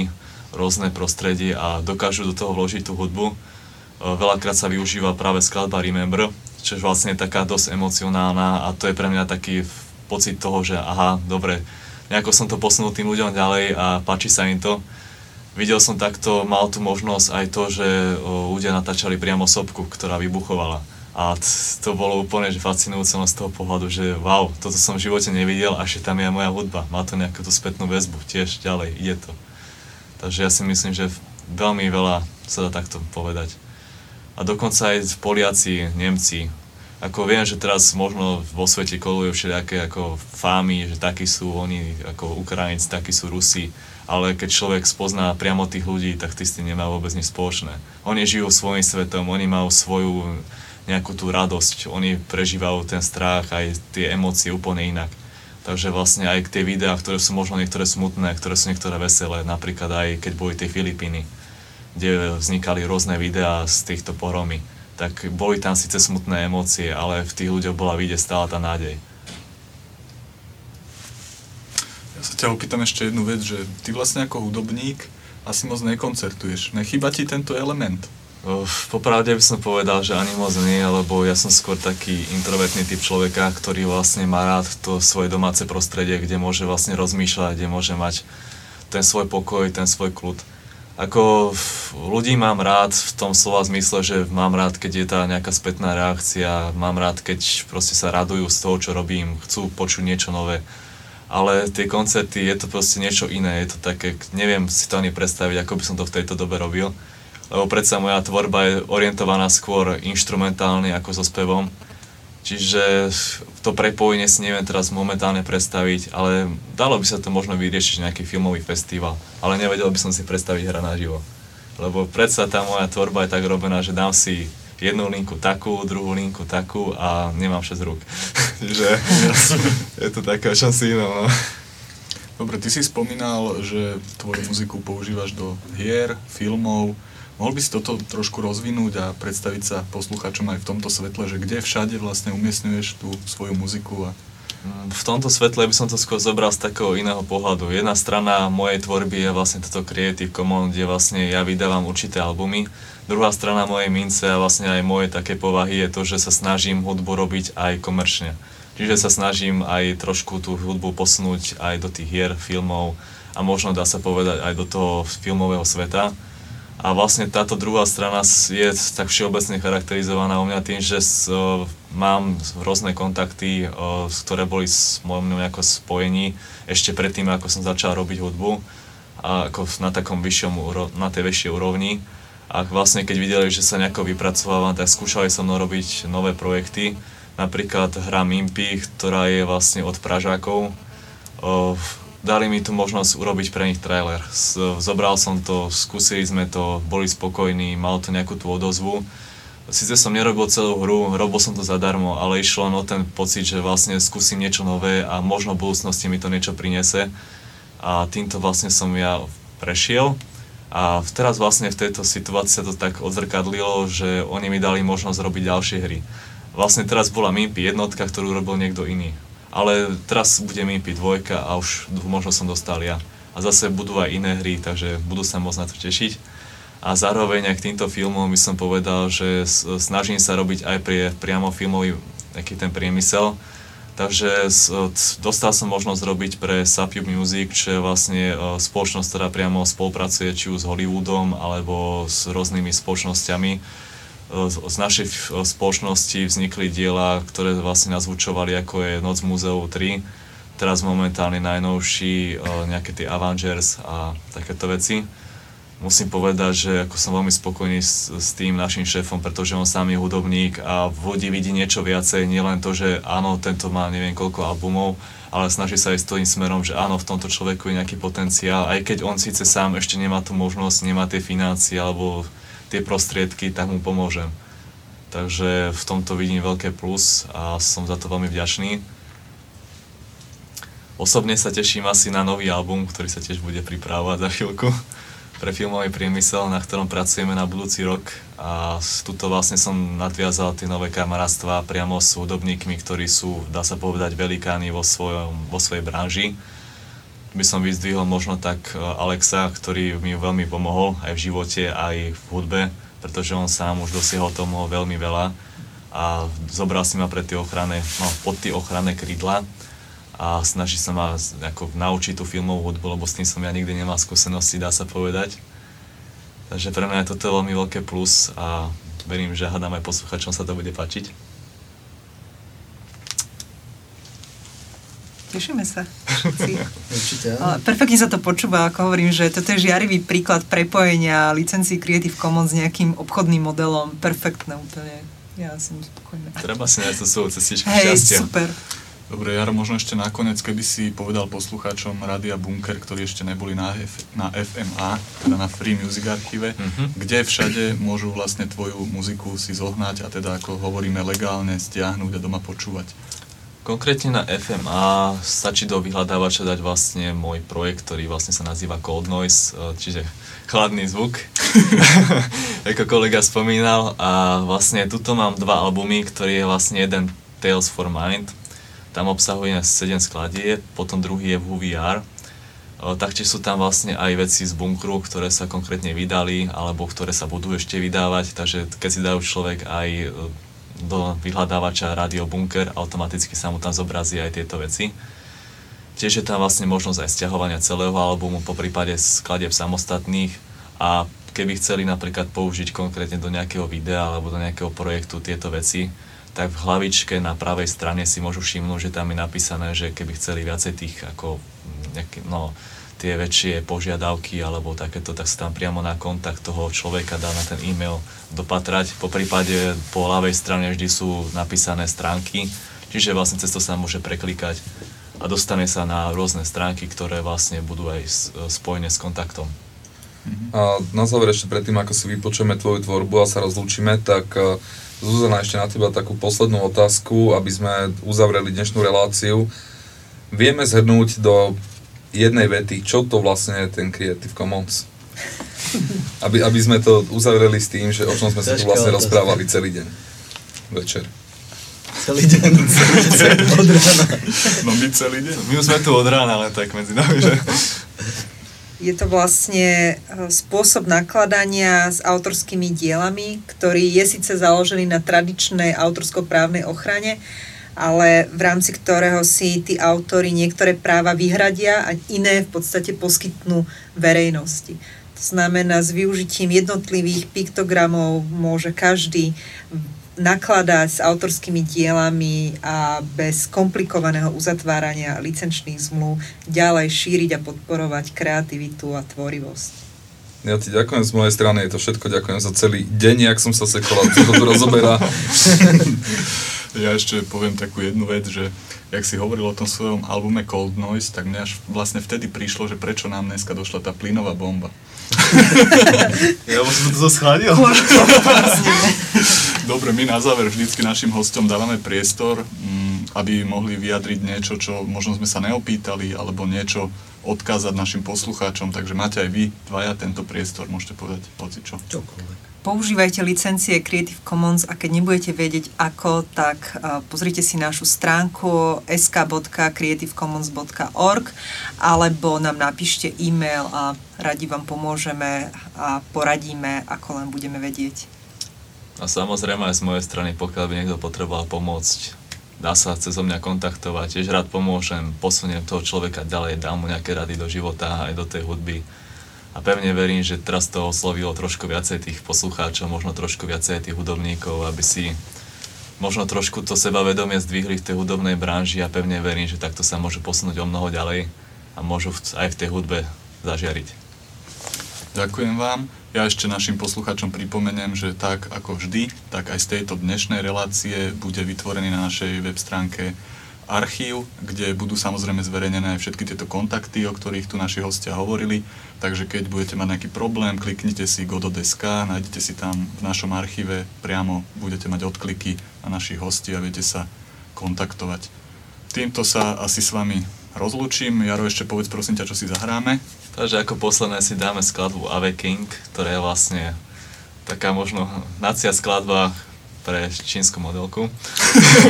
rôzne prostredie a dokážu do toho vložiť tú hudbu. O, Veľakrát sa využíva práve skladba Remember, čo je vlastne taká dosť emocionálna a to je pre mňa taký pocit toho, že aha, dobre, nejako som to posunul tým ľuďom ďalej a páči sa im to. Videl som takto, mal tu možnosť aj to, že ľudia natáčali priamo sopku, ktorá vybuchovala. A to bolo úplne že fascinujúce z toho pohľadu, že wow, toto som v živote nevidel a že tam je moja hudba. Má to nejakú tú spätnú väzbu, tiež ďalej, ide to. Takže ja si myslím, že veľmi veľa sa dá takto povedať. A dokonca aj Poliaci, Nemci, ako viem, že teraz možno vo svete kolujú všelijaké ako fámy, že takí sú oni ako Ukrajinci, takí sú Rusi, ale keď človek spozná priamo tých ľudí, tak tí s tým nemajú vôbec nič spoločné. Oni žijú svojím svetom, oni majú svoju nejakú tú radosť, oni prežívajú ten strach, aj tie emócie úplne inak. Takže vlastne aj tie videá, ktoré sú možno niektoré smutné, ktoré sú niektoré veselé, napríklad aj keď boli tie Filipíny, kde vznikali rôzne videá z týchto pohromy, tak boli tam síce smutné emócie, ale v tých ľuďoch bola vidieť stále tá nádej. Ja sa ťa opýtam ešte jednu vec, že ty vlastne ako hudobník asi moc nekoncertuješ. Nechýba ti tento element? Popravde by som povedal, že ani moc nie, lebo ja som skôr taký introvertný typ človeka, ktorý vlastne má rád to svoje domáce prostredie, kde môže vlastne rozmýšľať, kde môže mať ten svoj pokoj, ten svoj kľud. Ako ľudí mám rád v tom slova zmysle, že mám rád, keď je tá nejaká spätná reakcia, mám rád, keď proste sa radujú z toho, čo robím, chcú počuť niečo nové. Ale tie koncerty, je to proste niečo iné, je to také, neviem si to ani predstaviť, ako by som to v tejto dobe robil. Lebo predsa moja tvorba je orientovaná skôr inštrumentálne ako so spevom. Čiže to prepojenie si neviem teraz momentálne predstaviť, ale dalo by sa to možno vyriešiť nejaký filmový festival, ale nevedel by som si predstaviť hra naživo. Lebo predsa tá moja tvorba je tak robená, že dám si jednu linku takú, druhú linku takú a nemám 6 rúk. Čiže je to taká časí no. Dobre, ty si spomínal, že tvoju muziku používaš do hier, filmov. Mohol by si toto trošku rozvinúť a predstaviť sa poslucháčom aj v tomto svetle, že kde všade vlastne umiestňuješ tú svoju muziku a V tomto svetle by som to skôr zobral z takého iného pohľadu. Jedna strana mojej tvorby je vlastne toto Creative Commons, kde vlastne ja vydávam určité albumy. Druhá strana mojej mince a vlastne aj moje také povahy je to, že sa snažím hudbu robiť aj komerčne. Čiže sa snažím aj trošku tú hudbu posunúť aj do tých hier, filmov a možno dá sa povedať aj do toho filmového sveta. A vlastne táto druhá strana je tak všeobecne charakterizovaná u mňa tým, že s, o, mám rôzne kontakty, s- ktoré boli s mojom nejako spojení ešte predtým, ako som začal robiť hudbu a ako na takom vyššom, na tej vyššej úrovni. A vlastne keď videli, že sa nejako vypracovávam, tak skúšali so mnou robiť nové projekty. Napríklad hra Mimpy, ktorá je vlastne od Pražákov. O, dali mi tu možnosť urobiť pre nich trailer. Zobral som to, skúsili sme to, boli spokojní, malo to nejakú tú odozvu. Sice som nerobil celú hru, robil som to zadarmo, ale išlo len o ten pocit, že vlastne skúsim niečo nové a možno v budúcnosti mi to niečo prinese. A týmto vlastne som ja prešiel. A teraz vlastne v tejto situácii to tak odzrkadlilo, že oni mi dali možnosť robiť ďalšie hry. Vlastne teraz bola Mimpy jednotka, ktorú robil niekto iný. Ale teraz bude MIPI 2 a už možno som dostal ja. A zase budú aj iné hry, takže budú sa môcť na to tešiť. A zároveň aj k týmto filmom by som povedal, že snažím sa robiť aj pri, priamo filmový aký ten priemysel. Takže dostal som možnosť robiť pre Sapio Music, čo je vlastne e, spoločnosť, ktorá priamo spolupracuje či už s Hollywoodom alebo s rôznymi spoločnosťami. Z z našej spoločnosti vznikli diela, ktoré vlastne nazvučovali ako je Noc múzeu 3, teraz momentálne najnovší e, nejaké tie Avengers a takéto veci. Musím povedať, že ako som veľmi spokojný s, s tým našim šéfom, pretože on sám je hudobník a v ľudí vidí niečo viacej, nielen to, že áno, tento má neviem koľko albumov, ale snaží sa aj s tým smerom, že áno, v tomto človeku je nejaký potenciál, aj keď on síce sám ešte nemá tú možnosť, nemá tie financie alebo tie prostriedky, tak mu pomôžem. Takže v tomto vidím veľké plus a som za to veľmi vďačný. Osobne sa teším asi na nový album, ktorý sa tiež bude pripravovať za chvíľku pre filmový priemysel, na ktorom pracujeme na budúci rok a tuto vlastne som nadviazal tie nové kamarátstva priamo s hudobníkmi, ktorí sú, dá sa povedať, velikáni vo, svojom, vo svojej branži. By som vyzdvihol možno tak e, Alexa, ktorý mi veľmi pomohol aj v živote, aj v hudbe, pretože on sám už dosiahol tomu veľmi veľa a zobral si ma pre tie ochranné, no, pod tie ochranné krídla a snaží sa ma ako naučiť tú filmovú hudbu, lebo s tým som ja nikdy nemal skúsenosti, dá sa povedať. Takže pre mňa je toto veľmi veľké plus a verím, že hádam aj posluchačom sa to bude páčiť. Tešíme sa. všetci. Určite, Ale perfektne sa to počúva, ako hovorím, že toto je žiarivý príklad prepojenia licencií Creative Commons s nejakým obchodným modelom. Perfektné úplne. Ja som spokojná. Treba si nájsť tú svoju cestičku Hej, šťastia. super. Dobre, Jaro, možno ešte nakoniec, keby si povedal poslucháčom Rádia Bunker, ktorí ešte neboli na, F- na FMA, teda na Free Music Archive, Mhm. kde všade môžu vlastne tvoju muziku si zohnať a teda, ako hovoríme, legálne stiahnuť a doma počúvať. Konkrétne na FMA stačí do vyhľadávača dať vlastne môj projekt, ktorý vlastne sa nazýva Cold Noise, e, čiže chladný zvuk, ako kolega spomínal. A vlastne tuto mám dva albumy, ktorý je vlastne jeden Tales for Mind, tam obsahuje 7 skladieb, potom druhý je v VR. E, Taktiež sú tam vlastne aj veci z bunkru, ktoré sa konkrétne vydali, alebo ktoré sa budú ešte vydávať, takže keď si dajú človek aj e, do vyhľadávača Radio Bunker, automaticky sa mu tam zobrazí aj tieto veci. Tiež je tam vlastne možnosť aj stiahovania celého albumu, po prípade skladieb samostatných a keby chceli napríklad použiť konkrétne do nejakého videa alebo do nejakého projektu tieto veci, tak v hlavičke na pravej strane si môžu všimnúť, že tam je napísané, že keby chceli viacej tých ako nejaké, no, tie väčšie požiadavky alebo takéto, tak sa tam priamo na kontakt toho človeka dá na ten e-mail dopatrať. Po prípade po ľavej strane vždy sú napísané stránky, čiže vlastne cez to sa môže preklikať a dostane sa na rôzne stránky, ktoré vlastne budú aj spojené s kontaktom. A na záver ešte predtým, ako si vypočujeme tvoju tvorbu a sa rozlúčime, tak eh, Zuzana, ešte na teba takú poslednú otázku, aby sme uzavreli dnešnú reláciu. Vieme zhrnúť do jednej vety, čo to vlastne je ten Creative Commons? Aby, aby sme to uzavreli s tým, že o čom sme sa tu vlastne rozprávali celý deň. Večer. Celý deň, celý deň, od rána. No my celý deň. My už sme tu od rána, len tak medzi nami, že? Je to vlastne e, spôsob nakladania s autorskými dielami, ktorý je síce založený na tradičnej autorskoprávnej ochrane, ale v rámci ktorého si tí autory niektoré práva vyhradia a iné v podstate poskytnú verejnosti. To znamená, s využitím jednotlivých piktogramov môže každý nakladať s autorskými dielami a bez komplikovaného uzatvárania licenčných zmluv ďalej šíriť a podporovať kreativitu a tvorivosť. Ja ti ďakujem z mojej strany, je to všetko, ďakujem za celý deň, jak som sa sekol, a to tu rozoberá. Ja ešte poviem takú jednu vec, že jak si hovoril o tom svojom albume Cold Noise, tak mne až vlastne vtedy prišlo, že prečo nám dneska došla tá plynová bomba. Ja som to schladil. Dobre, my na záver vždycky našim hostom dávame priestor, mm, aby mohli vyjadriť niečo, čo možno sme sa neopýtali, alebo niečo odkázať našim poslucháčom, takže máte aj vy dvaja tento priestor, môžete povedať hoci čo. Čokoľvek. používajte licencie Creative Commons a keď nebudete vedieť ako, tak uh, pozrite si našu stránku sk.creativecommons.org alebo nám napíšte e-mail a radi vám pomôžeme a poradíme, ako len budeme vedieť. A samozrejme aj z mojej strany, pokiaľ by niekto potreboval pomôcť, dá sa cez mňa kontaktovať, tiež rád pomôžem, posuniem toho človeka ďalej, dám mu nejaké rady do života aj do tej hudby. A pevne verím, že teraz to oslovilo trošku viacej tých poslucháčov, možno trošku viacej tých hudobníkov, aby si možno trošku to sebavedomie zdvihli v tej hudobnej branži a pevne verím, že takto sa môže posunúť o mnoho ďalej a môžu aj v tej hudbe zažiariť. Ďakujem vám. Ja ešte našim poslucháčom pripomeniem, že tak ako vždy, tak aj z tejto dnešnej relácie bude vytvorený na našej web stránke archív, kde budú samozrejme zverejnené aj všetky tieto kontakty, o ktorých tu naši hostia hovorili. Takže keď budete mať nejaký problém, kliknite si godo.sk, nájdete si tam v našom archíve, priamo budete mať odkliky na našich hostí a viete sa kontaktovať. Týmto sa asi s vami rozlúčim. Jaro, ešte povedz prosím ťa, čo si zahráme. Takže ako posledné si dáme skladbu Ave King, ktorá je vlastne taká možno nacia skladba pre čínsku modelku.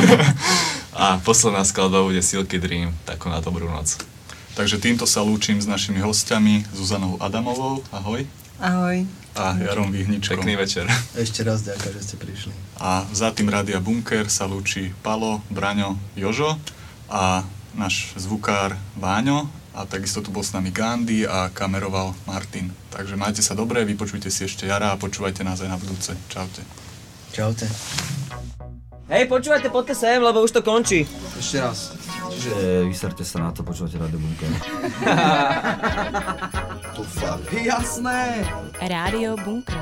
a posledná skladba bude Silky Dream, takú na dobrú noc. Takže týmto sa lúčim s našimi hostiami, Zuzanou Adamovou, ahoj. Ahoj. A Jarom Vyhničkom. Pekný večer. Ešte raz ďakujem, že ste prišli. A za tým Rádia Bunker sa lúči Palo, Braňo, Jožo a náš zvukár Váňo a takisto tu bol s nami Gandhi a kameroval Martin. Takže majte sa dobre, vypočujte si ešte Jara a počúvajte nás aj na budúce. Čaute. Čaute. Hej, počúvajte, poďte sem, lebo už to končí. Ešte raz. Čiže vyserte sa na to, počúvate Radio Bunker. tu fakt. Jasné. Rádio Bunker.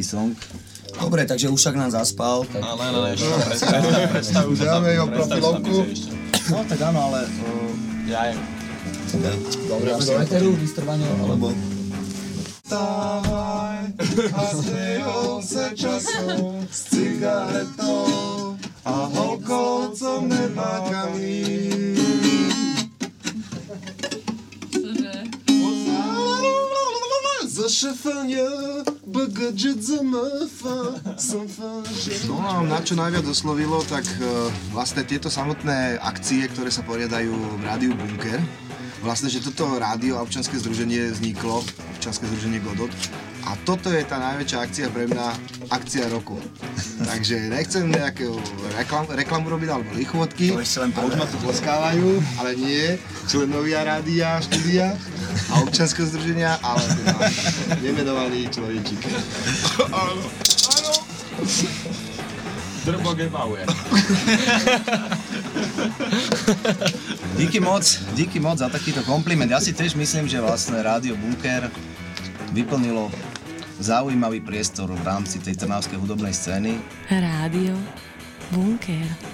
Nejaký song. Dobre, takže Ušak nám zaspal. Tak... Ale ne, ešte predstav, predstav, Dáme jeho predstav sa profilovku. No tak áno, ale... Uh, Ja je. Dobre, do eteru, vystrvanie, alebo... Vstávaj a se časom A na čo najviac oslovilo, tak e, vlastne tieto samotné akcie, ktoré sa poriadajú v rádiu Bunker, vlastne, že toto rádio a občanské združenie vzniklo, občanské združenie Godot, a toto je tá najväčšia akcia pre mňa, akcia roku. Takže nechcem nejakú reklam, reklamu robiť alebo lichvotky, To ešte len a už ma tu poskávajú, ale nie členovia rádia, štúdia a občanského združenia, ale teda nemenovaný človečík. Áno, áno. Drbo gebauer. Díky moc, díky moc za takýto kompliment. Ja si tiež myslím, že vlastne Rádio Bunker vyplnilo zaujímavý priestor v rámci tej trnavskej hudobnej scény. Rádio Bunker.